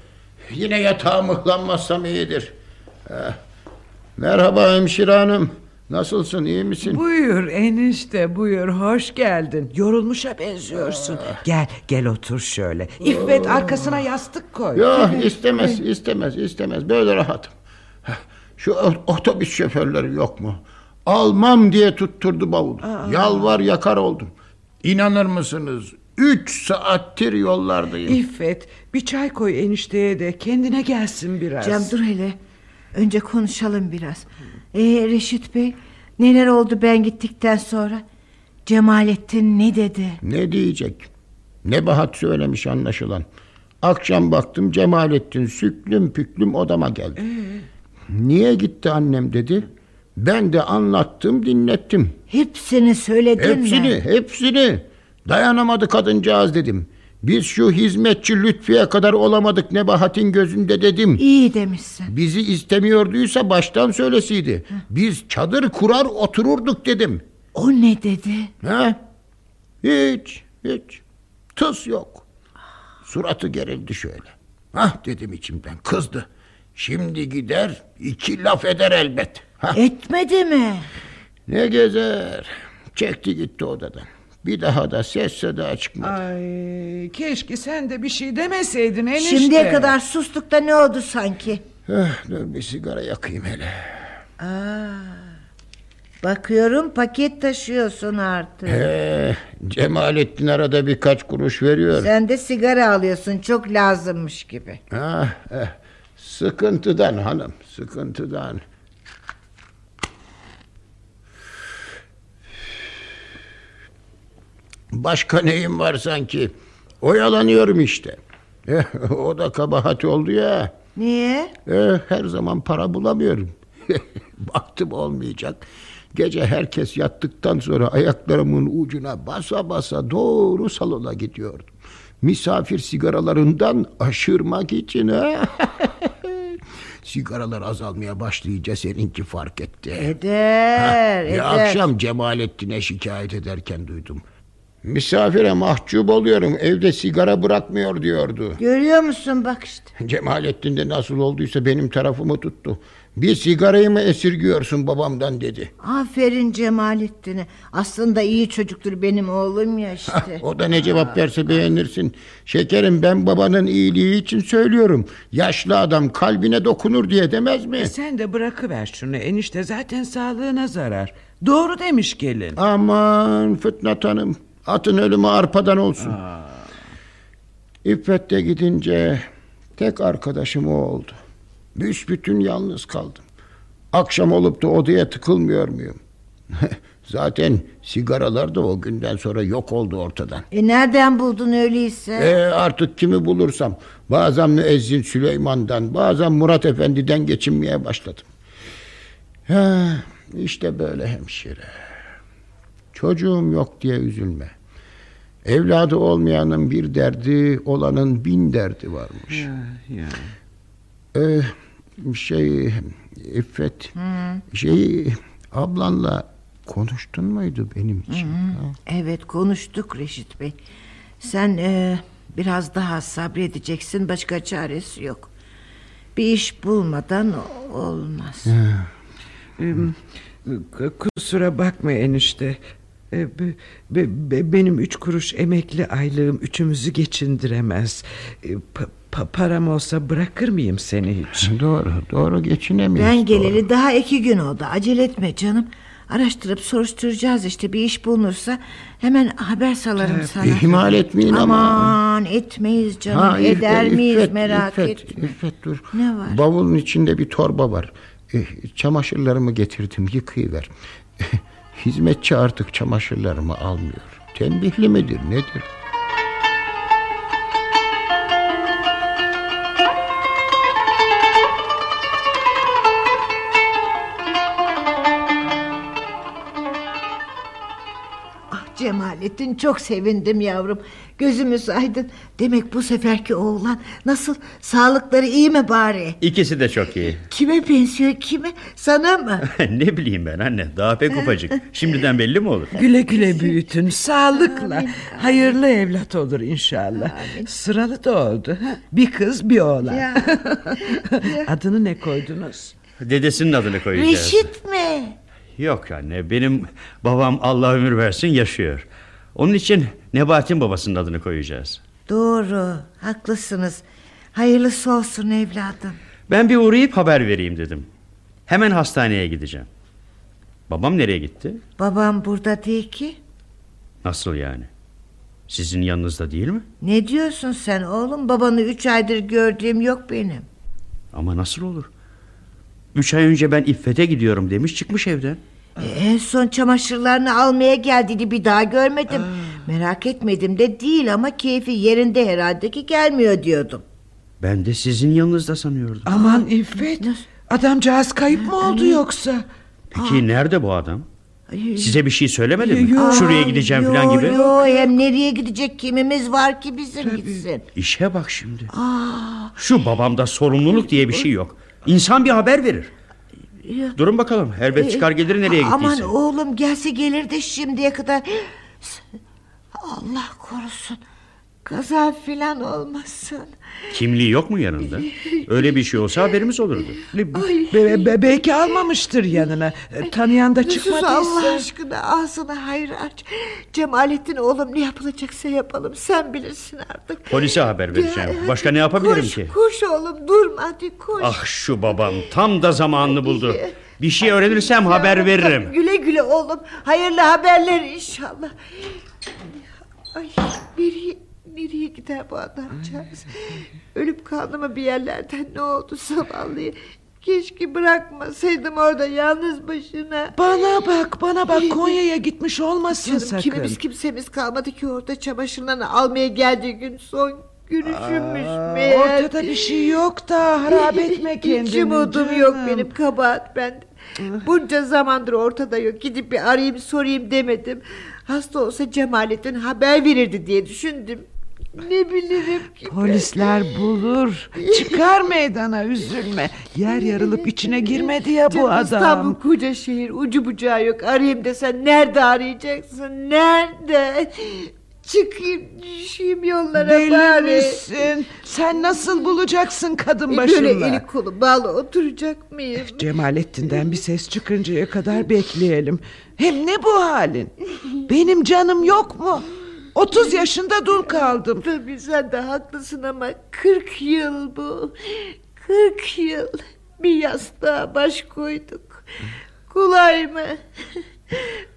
S4: Yine yatağa mıhlanmazsam iyidir. Ha. Merhaba hemşire hanım. Nasılsın iyi misin?
S9: Buyur enişte buyur hoş geldin. Yorulmuşa benziyorsun. Gel gel otur şöyle. İffet arkasına yastık koy.
S4: Yok istemez istemez istemez böyle rahatım. Şu otobüs şoförleri yok mu? Almam diye tutturdu bavulu. Yalvar yakar oldum. İnanır mısınız? Üç saattir yollardayım.
S9: İffet bir çay koy enişteye de kendine gelsin biraz.
S2: Cem dur hele. Önce konuşalım biraz. Ee, Reşit Bey neler oldu ben gittikten sonra? Cemalettin ne dedi?
S4: Ne diyecek? Nebahat söylemiş anlaşılan. Akşam baktım Cemalettin süklüm püklüm odama geldi. Niye gitti annem dedi. Ben de anlattım dinlettim.
S2: Hepsini söyledin
S4: Hepsini
S2: mi?
S4: hepsini. Dayanamadı kadıncağız dedim. Biz şu hizmetçi Lütfiye kadar olamadık Nebahat'in gözünde dedim.
S2: İyi demişsin.
S4: Bizi istemiyorduysa baştan söylesiydi. Biz çadır kurar otururduk dedim.
S2: O ne dedi?
S4: Ha? Hiç, hiç. Tıs yok. Suratı gerildi şöyle. Hah dedim içimden kızdı. Şimdi gider iki laf eder elbet. Hah,
S2: Etmedi mi?
S4: ne gezer. Çekti gitti odadan. Bir daha da ses seda çıkmadı.
S9: Ay keşke sen de bir şey demeseydin enişte.
S2: Şimdiye kadar sustuk da ne oldu sanki?
S4: Eh, dur bir sigara yakayım hele.
S2: Bakıyorum paket taşıyorsun artık.
S4: Eh, Cemalettin arada birkaç kuruş veriyor.
S2: Sen de sigara alıyorsun çok lazımmış gibi.
S4: Ah, eh, sıkıntıdan hanım, sıkıntıdan. Başka neyim var sanki? Oyalanıyorum işte. Eh, o da kabahati oldu ya.
S2: Niye?
S4: Eh, her zaman para bulamıyorum. Baktım olmayacak. Gece herkes yattıktan sonra ayaklarımın ucuna basa basa doğru salona gidiyordum. Misafir sigaralarından aşırmak için. ha. Sigaralar azalmaya başlayınca seninki fark etti.
S2: Eder,
S4: Bir
S2: eder.
S4: akşam Cemalettin'e şikayet ederken duydum. Misafire mahcup oluyorum evde sigara bırakmıyor diyordu.
S2: Görüyor musun bak işte.
S4: Cemalettin de nasıl olduysa benim tarafımı tuttu. Bir sigarayı mı esirgiyorsun babamdan dedi.
S2: Aferin Cemalettin'e. Aslında iyi çocuktur benim oğlum ya işte.
S4: O da ne cevap verse beğenirsin. Şekerim ben babanın iyiliği için söylüyorum. Yaşlı adam kalbine dokunur diye demez mi?
S9: Sen de bırakıver şunu enişte zaten sağlığına zarar. Doğru demiş gelin.
S4: Aman Fitnat Hanım. Atın ölümü arpadan olsun. İffet de gidince tek arkadaşım o oldu. Büsbütün yalnız kaldım. Akşam olup da odaya tıkılmıyor muyum? Zaten sigaralar da o günden sonra yok oldu ortadan.
S2: E nereden buldun öyleyse?
S4: E artık kimi bulursam bazen Müezzin Süleyman'dan bazen Murat Efendi'den geçinmeye başladım. Ha, işte böyle hemşire. Çocuğum yok diye üzülme. Evladı olmayanın bir derdi, olanın bin derdi varmış. Ee, şey, İffet, şey, ablanla konuştun muydu benim için? ha?
S2: Evet konuştuk Reşit Bey. Sen e, biraz daha sabredeceksin. Başka çaresi yok. Bir iş bulmadan olmaz.
S9: Ee, Kusura bakma enişte. E, be- be- be- benim üç kuruş emekli aylığım üçümüzü geçindiremez. E, pa- pa- param olsa bırakır mıyım seni hiç?
S4: Doğru doğru geçinemeyiz.
S2: Ben
S4: doğru.
S2: geleli daha iki gün oldu. Acele etme canım. Araştırıp soruşturacağız işte bir iş bulunursa hemen haber salarım sana.
S4: İhmal etmeyin ama.
S2: Aman etmeyiz canım
S4: Ha, İffet,
S2: eder miyiz
S4: İffet,
S2: merak
S4: İffet,
S2: etme.
S4: İffet, dur.
S2: Ne var?
S4: Bavulun içinde bir torba var. Eh, çamaşırlarımı getirdim yıkayıver. Hizmetçi artık çamaşırlarımı almıyor. Tembihli midir nedir?
S2: Cemalettin çok sevindim yavrum. Gözümüz aydın. Demek bu seferki oğlan nasıl sağlıkları iyi mi bari?
S3: İkisi de çok iyi.
S2: Kime benziyor kime? Sana mı?
S3: ne bileyim ben anne daha pek ufacık. Şimdiden belli mi olur?
S9: Güle güle büyütün sağlıkla. Hayırlı evlat olur inşallah. Sıralı da oldu. ha? Bir kız bir oğlan.
S2: Ya.
S9: Adını ne koydunuz?
S3: Dedesinin adını koyacağız.
S2: Reşit mi?
S3: Yok anne benim babam Allah ömür versin yaşıyor. Onun için Nebahat'in babasının adını koyacağız.
S2: Doğru haklısınız. Hayırlısı olsun evladım.
S3: Ben bir uğrayıp haber vereyim dedim. Hemen hastaneye gideceğim. Babam nereye gitti?
S2: Babam burada değil ki.
S3: Nasıl yani? Sizin yanınızda değil mi?
S2: Ne diyorsun sen oğlum? Babanı üç aydır gördüğüm yok benim.
S3: Ama nasıl olur? Üç ay önce ben İffet'e gidiyorum demiş çıkmış evden.
S2: E, en son çamaşırlarını almaya geldiğini bir daha görmedim. Merak etmedim de değil ama keyfi yerinde herhalde ki gelmiyor diyordum.
S3: Ben de sizin yanınızda sanıyordum.
S9: Aman İffet. Adamcağız kayıp mı oldu yoksa?
S3: Peki nerede bu adam? Size bir şey söylemedi mi?
S9: Yo-
S3: Şuraya gideceğim
S2: Yo,
S3: falan gibi.
S2: Yo, hem nereye gidecek kimimiz var ki bizim gitsin.
S3: İşe bak şimdi. Şu babamda sorumluluk diye bir şey yok. İnsan bir haber verir. Durun bakalım. Elbet çıkar gelir nereye gittiyse.
S2: Aman oğlum gelse gelir de şimdiye kadar. Allah korusun. Kaza filan olmasın.
S3: Kimliği yok mu yanında? Öyle bir şey olsa haberimiz olurdu.
S9: Be- be- be- belki almamıştır yanına. E, Tanıyan da
S2: Sus
S9: çıkmadıysa.
S2: Allah aşkına ağzına hayır aç. Cemalettin oğlum ne yapılacaksa yapalım. Sen bilirsin artık.
S3: Polise haber vereceğim. Başka ne yapabilirim
S2: koş,
S3: ki?
S2: Koş oğlum durma hadi koş.
S3: Ah şu babam tam da zamanını buldu. Bir şey öğrenirsem haber veririm.
S2: Güle güle oğlum. Hayırlı haberler inşallah. Ay nereye, nereye gider bu adamcağız? Ölüp kaldı mı bir yerlerden ne oldu zavallıyı? Keşke bırakmasaydım orada yalnız başına.
S9: Bana bak bana bak Konya'ya gitmiş olmasın
S2: Canım
S9: sakın.
S2: kimimiz kimsemiz kalmadı ki orada çamaşırlarını almaya geldiği gün son görüşünmüş
S9: Aa,
S2: meğer.
S9: Ortada bir şey yok da harap etme kendini.
S2: Umudum
S9: canım.
S2: yok benim kabahat bende. Bunca zamandır ortada yok. Gidip bir arayayım sorayım demedim. Hasta olsa Cemalettin haber verirdi diye düşündüm. Ne bilirim ki. ben.
S9: Polisler bulur. Çıkar meydana üzülme. Yer yarılıp içine girmedi ya bu adam.
S2: İstanbul koca şehir ucu bucağı yok. Arayayım desen nerede arayacaksın? Nerede? Çıkayım düşeyim yollara
S9: Deli
S2: bari.
S9: misin? Sen nasıl bulacaksın kadın
S2: E,
S9: başında?
S2: Böyle eli kolu bağlı oturacak mıyım?
S9: Cemalettin'den bir ses çıkıncaya kadar bekleyelim. Hem ne bu halin? Benim canım yok mu? 30 yaşında dul kaldım.
S2: Tabii sen de haklısın ama 40 yıl bu. 40 yıl bir yastığa baş koyduk. Kolay mı?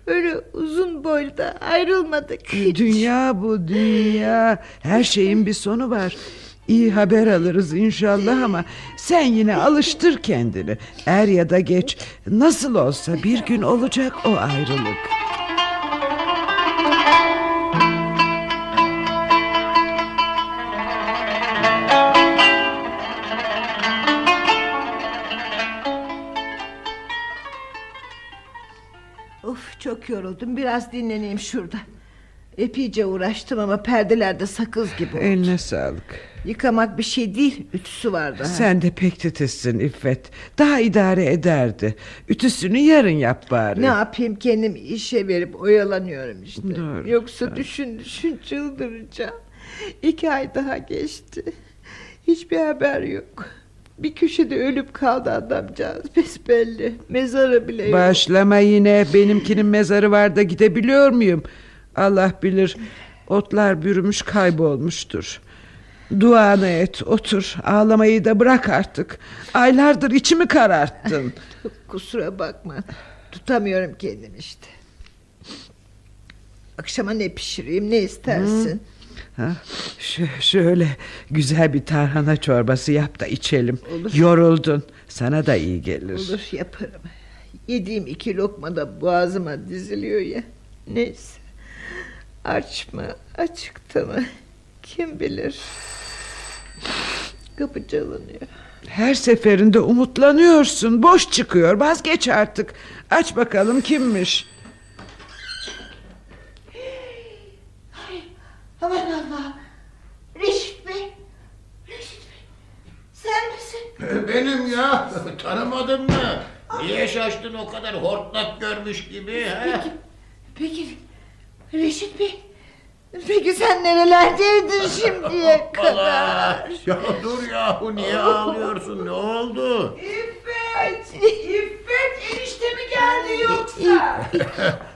S2: Öyle uzun boyda ayrılmadık hiç.
S9: Dünya bu dünya. Her şeyin bir sonu var. İyi haber alırız inşallah ama sen yine alıştır kendini. Er ya da geç nasıl olsa bir gün olacak o ayrılık.
S2: Yoruldum biraz dinleneyim şurada. Epeyce uğraştım ama perdelerde sakız gibi oldu.
S9: Eline sağlık.
S2: Yıkamak bir şey değil ütüsü var daha.
S9: Sen de pek titizsin İffet. Daha idare ederdi. Ütüsünü yarın yap bari.
S2: Ne yapayım kendim işe verip oyalanıyorum işte.
S9: Doğru,
S2: Yoksa düşün düşün çıldıracağım. İki ay daha geçti. Hiçbir haber yok. Bir köşede ölüp kaldı adamcağız besbelli. Mezarı bile yok.
S9: Başlama yine benimkinin mezarı var da gidebiliyor muyum? Allah bilir otlar bürümüş kaybolmuştur. Duanı et otur ağlamayı da bırak artık. Aylardır içimi kararttın.
S2: Kusura bakma. Tutamıyorum kendimi işte. Akşama ne pişireyim ne istersin?
S9: Ha, ş- şöyle güzel bir tarhana çorbası yap da içelim.
S2: Olur.
S9: Yoruldun. Sana da iyi gelir.
S2: Olur yaparım. Yediğim iki lokma da boğazıma diziliyor ya. Neyse. Aç mı açıkta mı kim bilir. Kapı çalınıyor.
S9: Her seferinde umutlanıyorsun. Boş çıkıyor. Vazgeç artık. Aç bakalım kimmiş?
S2: Aman Allah. Reşit Bey. Reşit Bey. Sen misin?
S4: Benim ya. Tanımadın mı? Niye şaştın o kadar hortlak görmüş gibi? He?
S2: Peki Reşit Bey. Peki sen nerelerdeydin şimdiye kadar?
S4: Ya dur yahu niye ağlıyorsun? Ne oldu?
S2: İffet. İffet enişte mi geldi yoksa?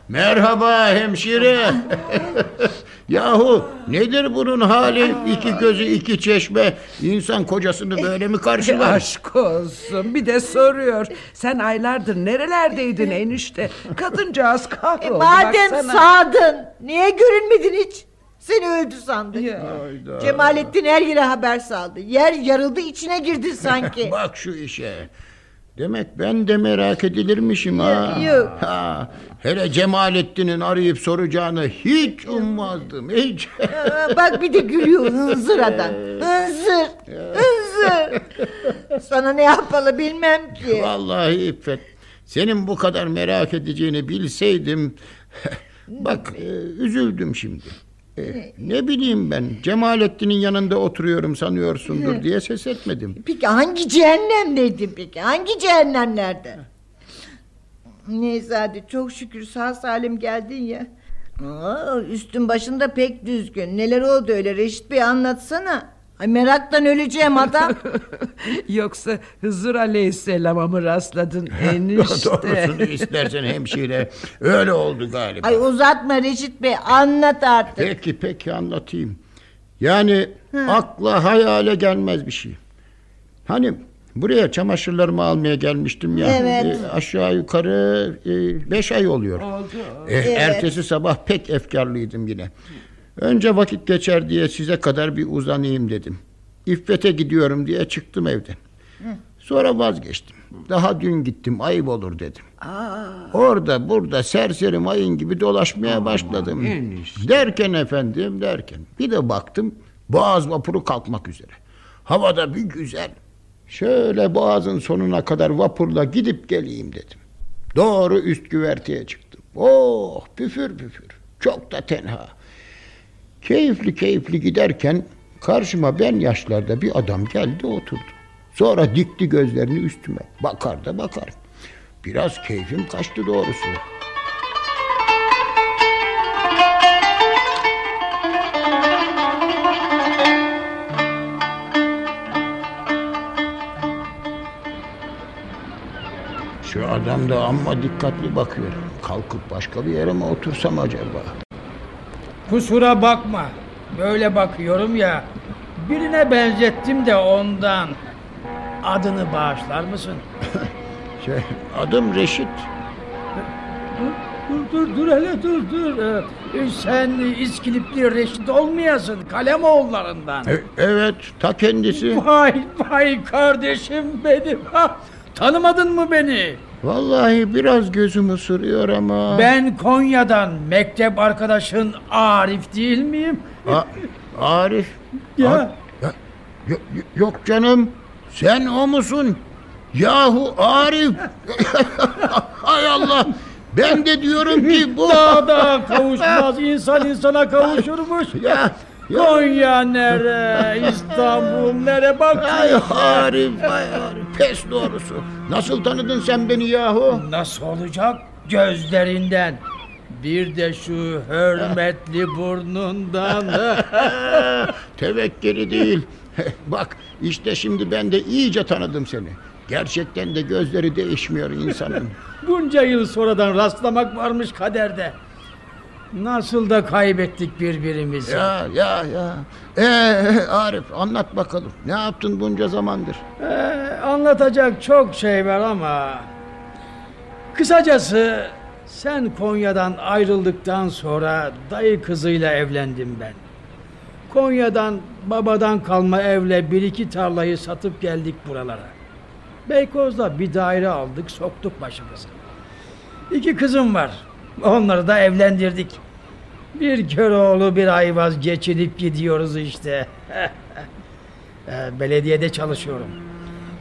S4: Merhaba hemşire. Yahu nedir bunun hali? İki gözü iki çeşme. İnsan kocasını böyle mi karşılar?
S9: Aşk olsun. Bir de soruyor. Sen aylardır nerelerdeydin enişte? Kadıncağız kahroldu.
S2: Madem
S9: baksana.
S2: sağdın niye görünmedin hiç? Seni öldü sandık.
S4: Hayda.
S2: Cemalettin her yere haber saldı. Yer yarıldı içine girdi sanki.
S4: Bak şu işe. Demek ben de merak edilirmişim ha.
S2: Yok.
S4: ha. Hele Cemalettin'in arayıp soracağını hiç ummazdım. Hiç.
S2: Aa, Bak bir de gülüyor hınzır adam. Hınzır. Hınzır. Sana ne yapalı bilmem ki.
S4: Vallahi İffet. Senin bu kadar merak edeceğini bilseydim. Bak e, üzüldüm şimdi. E, ne bileyim ben Cemalettin'in yanında oturuyorum sanıyorsundur diye ses etmedim.
S2: Peki hangi cehennemdeydin peki? Hangi cehennemlerde? Neyse hadi çok şükür sağ salim geldin ya. Aa, üstün başında pek düzgün. Neler oldu öyle Reşit Bey anlatsana. Ay meraktan öleceğim adam.
S9: Yoksa Hızır Aleyhisselam'a mı rastladın enişte?
S4: Doğrusunu istersen hemşire. Öyle oldu galiba.
S2: Ay uzatma Reşit Bey anlat artık.
S4: Peki peki anlatayım. Yani akla hayale gelmez bir şey. Hani buraya çamaşırlarımı almaya gelmiştim ya.
S2: Evet.
S4: E, aşağı yukarı e, beş ay oluyor. E, Ertesi sabah pek efkarlıydım yine. Önce vakit geçer diye size kadar bir uzanayım dedim. İffete gidiyorum diye çıktım evden. Sonra vazgeçtim. Daha dün gittim ayıp olur dedim. Orada burada serseri mayın gibi dolaşmaya başladım. Derken efendim derken bir de baktım boğaz vapuru kalkmak üzere. Havada bir güzel. Şöyle boğazın sonuna kadar vapurla gidip geleyim dedim. Doğru üst güverteye çıktım. Oh püfür püfür. Çok da tenha. Keyifli keyifli giderken karşıma ben yaşlarda bir adam geldi oturdu. Sonra dikti gözlerini üstüme. Bakar da bakar. Biraz keyfim kaçtı doğrusu. Şu adam da amma dikkatli bakıyor. Kalkıp başka bir yere mi otursam acaba?
S10: Kusura bakma. Böyle bakıyorum ya. Birine benzettim de ondan. Adını bağışlar mısın?
S4: Şey, adım Reşit.
S10: Dur dur dur hele dur dur. Ee, sen İskilipli Reşit olmayasın Kalemoğullarından.
S4: E- evet, ta kendisi.
S10: Vay vay kardeşim benim. Ha, Tanımadın mı beni?
S4: Vallahi biraz gözüm ısırıyor ama...
S10: Ben Konya'dan mektep arkadaşın Arif değil miyim?
S4: A- Arif.
S10: Ya.
S4: A- ya- yo- yo- yok canım. Sen o musun? Yahu Arif. Hay Allah. Ben de diyorum ki bu...
S10: Daha da kavuşmaz insan insana kavuşurmuş.
S4: ya.
S10: Konya nere, İstanbul nere bak.
S4: Ay Arif, ay Arif. Pes doğrusu. Nasıl tanıdın sen beni yahu?
S10: Nasıl olacak? Gözlerinden. Bir de şu hürmetli burnundan.
S4: Tevekkeli değil. Bak işte şimdi ben de iyice tanıdım seni. Gerçekten de gözleri değişmiyor insanın.
S10: Bunca yıl sonradan rastlamak varmış kaderde. Nasıl da kaybettik birbirimizi.
S4: ya ya ya. Ee, Arif anlat bakalım. Ne yaptın bunca zamandır?
S10: Ee, anlatacak çok şey var ama... Kısacası sen Konya'dan ayrıldıktan sonra dayı kızıyla evlendim ben. Konya'dan babadan kalma evle bir iki tarlayı satıp geldik buralara. Beykoz'da bir daire aldık soktuk başımıza. İki kızım var. Onları da evlendirdik. Bir Köroğlu bir Ayvaz geçinip gidiyoruz işte. Ee, Belediyede çalışıyorum.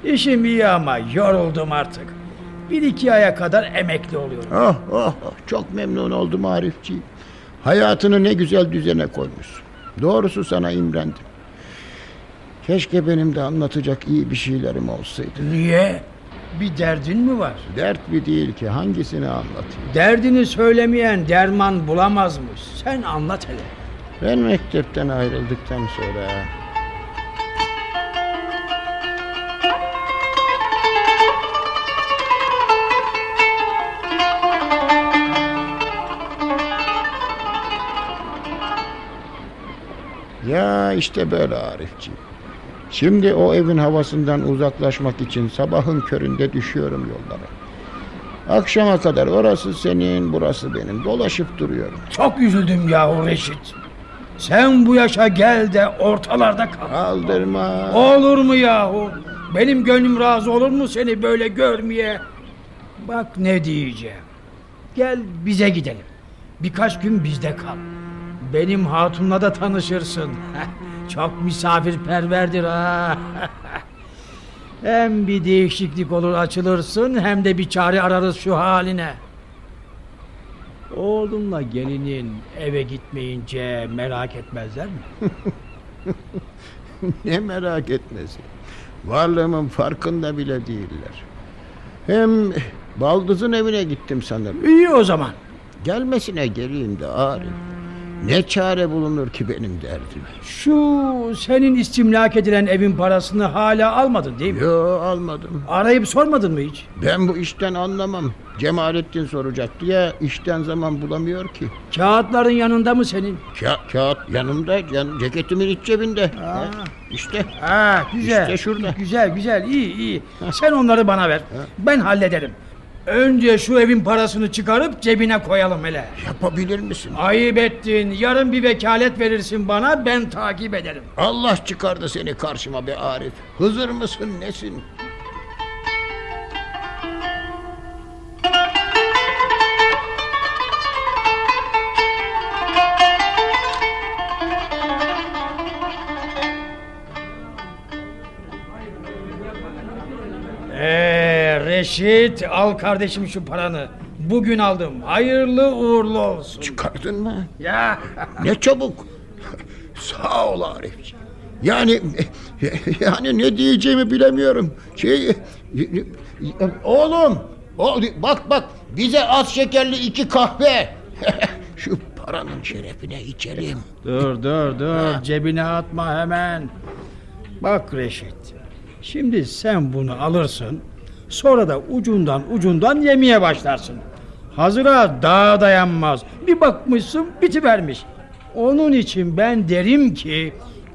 S10: İşim iyi ama yoruldum artık. Bir iki aya kadar emekli oluyorum.
S4: Oh, oh, oh, çok memnun oldum Arifciğim. Hayatını ne güzel düzene koymuşsun. Doğrusu sana imrendim. Keşke benim de anlatacak iyi bir şeylerim olsaydı.
S10: Niye? Bir derdin mi var?
S4: Dert bir değil ki hangisini anlatayım?
S10: Derdini söylemeyen derman bulamazmış. Sen anlat hele.
S4: Ben mektepten ayrıldıktan sonra Ya işte böyle Arifciğim. Şimdi o evin havasından uzaklaşmak için sabahın köründe düşüyorum yollara. Akşama kadar orası senin, burası benim. Dolaşıp duruyorum.
S10: Çok üzüldüm yahu Reşit. Sen bu yaşa gel de ortalarda kal.
S4: Aldırma.
S10: Olur mu yahu? Benim gönlüm razı olur mu seni böyle görmeye? Bak ne diyeceğim. Gel bize gidelim. Birkaç gün bizde kal. Benim hatunla da tanışırsın. Çok misafirperverdir ha. hem bir değişiklik olur açılırsın hem de bir çare ararız şu haline. Oğlunla gelinin eve gitmeyince merak etmezler mi?
S4: ne merak etmesi. Varlığımın farkında bile değiller. Hem baldızın evine gittim sanırım.
S10: İyi o zaman.
S4: Gelmesine geleyim de Arif. Ne çare bulunur ki benim derdime?
S10: Şu senin istimlak edilen evin parasını hala almadın değil mi?
S4: Yo almadım.
S10: Arayıp sormadın mı hiç?
S4: Ben bu işten anlamam. Cemalettin soracaktı ya işten zaman bulamıyor ki.
S10: Kağıtların yanında mı senin?
S4: Ka- kağıt yanımda can ceketimin iç cebinde. Ha, işte.
S10: Ha güzel.
S4: İşte şurada.
S10: Güzel güzel iyi iyi. Sen onları bana ver. Ben hallederim. Önce şu evin parasını çıkarıp cebine koyalım hele.
S4: Yapabilir misin?
S10: Ayıp ettin. Yarın bir vekalet verirsin bana ben takip ederim.
S4: Allah çıkardı seni karşıma be Arif. Hızır mısın nesin?
S10: Reşit al kardeşim şu paranı. Bugün aldım. Hayırlı uğurlu olsun.
S4: Çıkardın mı?
S10: Ya
S4: Ne çabuk. Sağ ol Arifciğim. Yani yani ne diyeceğimi bilemiyorum. Şey oğlum o, bak bak bize az şekerli iki kahve. Şu paranın şerefine içelim.
S10: Dur dur dur cebine atma hemen. Bak Reşit. Şimdi sen bunu alırsın. Sonra da ucundan ucundan yemeye başlarsın. Hazıra daha dayanmaz. Bir bakmışsın bitivermiş. Onun için ben derim ki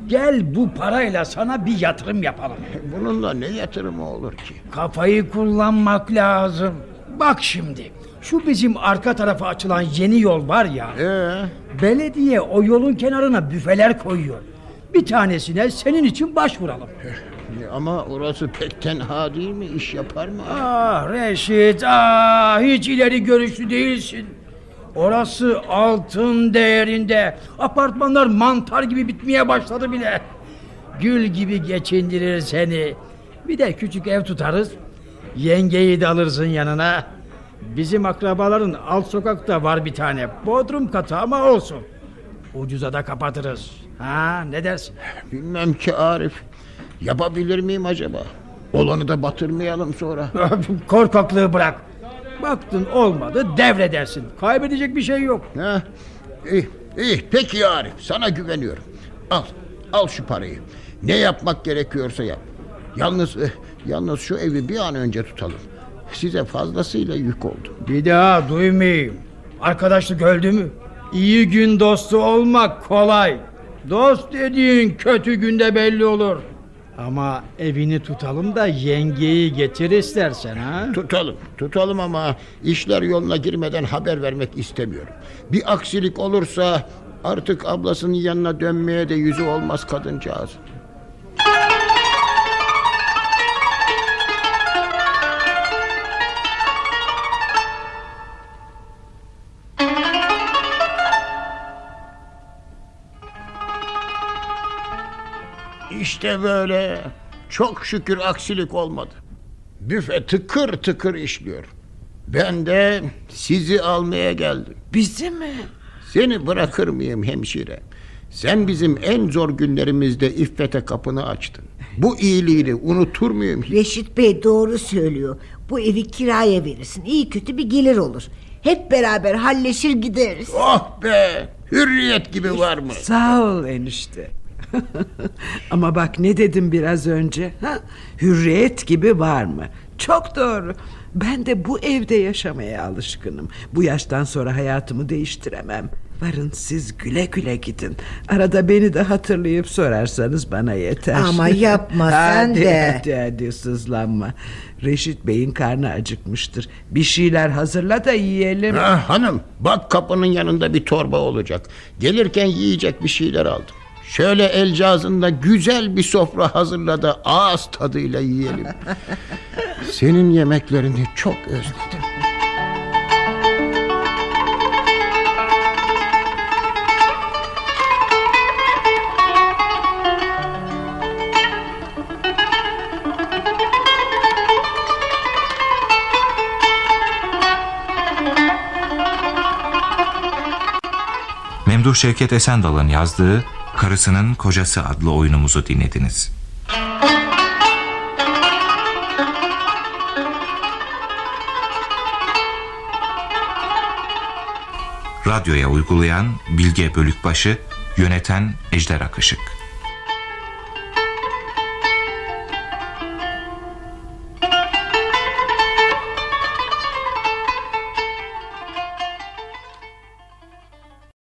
S10: gel bu parayla sana bir yatırım yapalım.
S4: Bununla ne yatırımı olur ki?
S10: Kafayı kullanmak lazım. Bak şimdi şu bizim arka tarafa açılan yeni yol var ya.
S4: Ee,
S10: Belediye o yolun kenarına büfeler koyuyor. Bir tanesine senin için başvuralım.
S4: Ama orası pek tenha değil mi? İş yapar mı?
S10: Ah Reşit, ah hiç ileri görüşlü değilsin. Orası altın değerinde. Apartmanlar mantar gibi bitmeye başladı bile. Gül gibi geçindirir seni. Bir de küçük ev tutarız. Yengeyi de alırsın yanına. Bizim akrabaların alt sokakta var bir tane. Bodrum katı ama olsun. Ucuza da kapatırız. Ha ne dersin?
S4: Bilmem ki Arif. Yapabilir miyim acaba? Olanı da batırmayalım sonra.
S10: Korkaklığı bırak. Baktın olmadı devredersin. Kaybedecek bir şey yok.
S4: Ha? İyi, iyi. Peki Arif, sana güveniyorum. Al, al şu parayı. Ne yapmak gerekiyorsa yap. Yalnız eh, yalnız şu evi bir an önce tutalım. Size fazlasıyla yük oldu.
S10: Bir daha duymayayım. Arkadaşlık öldü mü? İyi gün dostu olmak kolay. Dost dediğin kötü günde belli olur. Ama evini tutalım da yengeyi getir istersen ha.
S4: Tutalım, tutalım ama işler yoluna girmeden haber vermek istemiyorum. Bir aksilik olursa artık ablasının yanına dönmeye de yüzü olmaz kadıncağız. İşte böyle. Çok şükür aksilik olmadı. Büfe tıkır tıkır işliyor. Ben de sizi almaya geldim.
S9: Bizi mi?
S4: Seni bırakır mıyım hemşire? Sen bizim en zor günlerimizde İffet'e kapını açtın. Bu iyiliğini unutur muyum hiç?
S2: Reşit Bey doğru söylüyor. Bu evi kiraya verirsin. İyi kötü bir gelir olur. Hep beraber halleşir gideriz.
S4: Oh be! Hürriyet gibi var mı?
S9: Sağ ol enişte. Ama bak ne dedim biraz önce? Ha? Hürriyet gibi var mı? Çok doğru. Ben de bu evde yaşamaya alışkınım. Bu yaştan sonra hayatımı değiştiremem. Varın siz güle güle gidin. Arada beni de hatırlayıp sorarsanız bana yeter.
S2: Ama yapma sen
S9: hadi,
S2: de.
S9: Hadi hadi sızlanma. Reşit Bey'in karnı acıkmıştır. Bir şeyler hazırla da yiyelim.
S4: Ha, hanım bak kapının yanında bir torba olacak. Gelirken yiyecek bir şeyler aldım. Şöyle el cihazında güzel bir sofra hazırla da ağız tadıyla yiyelim. Senin yemeklerini çok özledim.
S1: Memduh Şevket Esendal'ın yazdığı Karısının Kocası adlı oyunumuzu dinlediniz. Radyoya uygulayan Bilge Bölükbaşı, yöneten Ejder Akışık.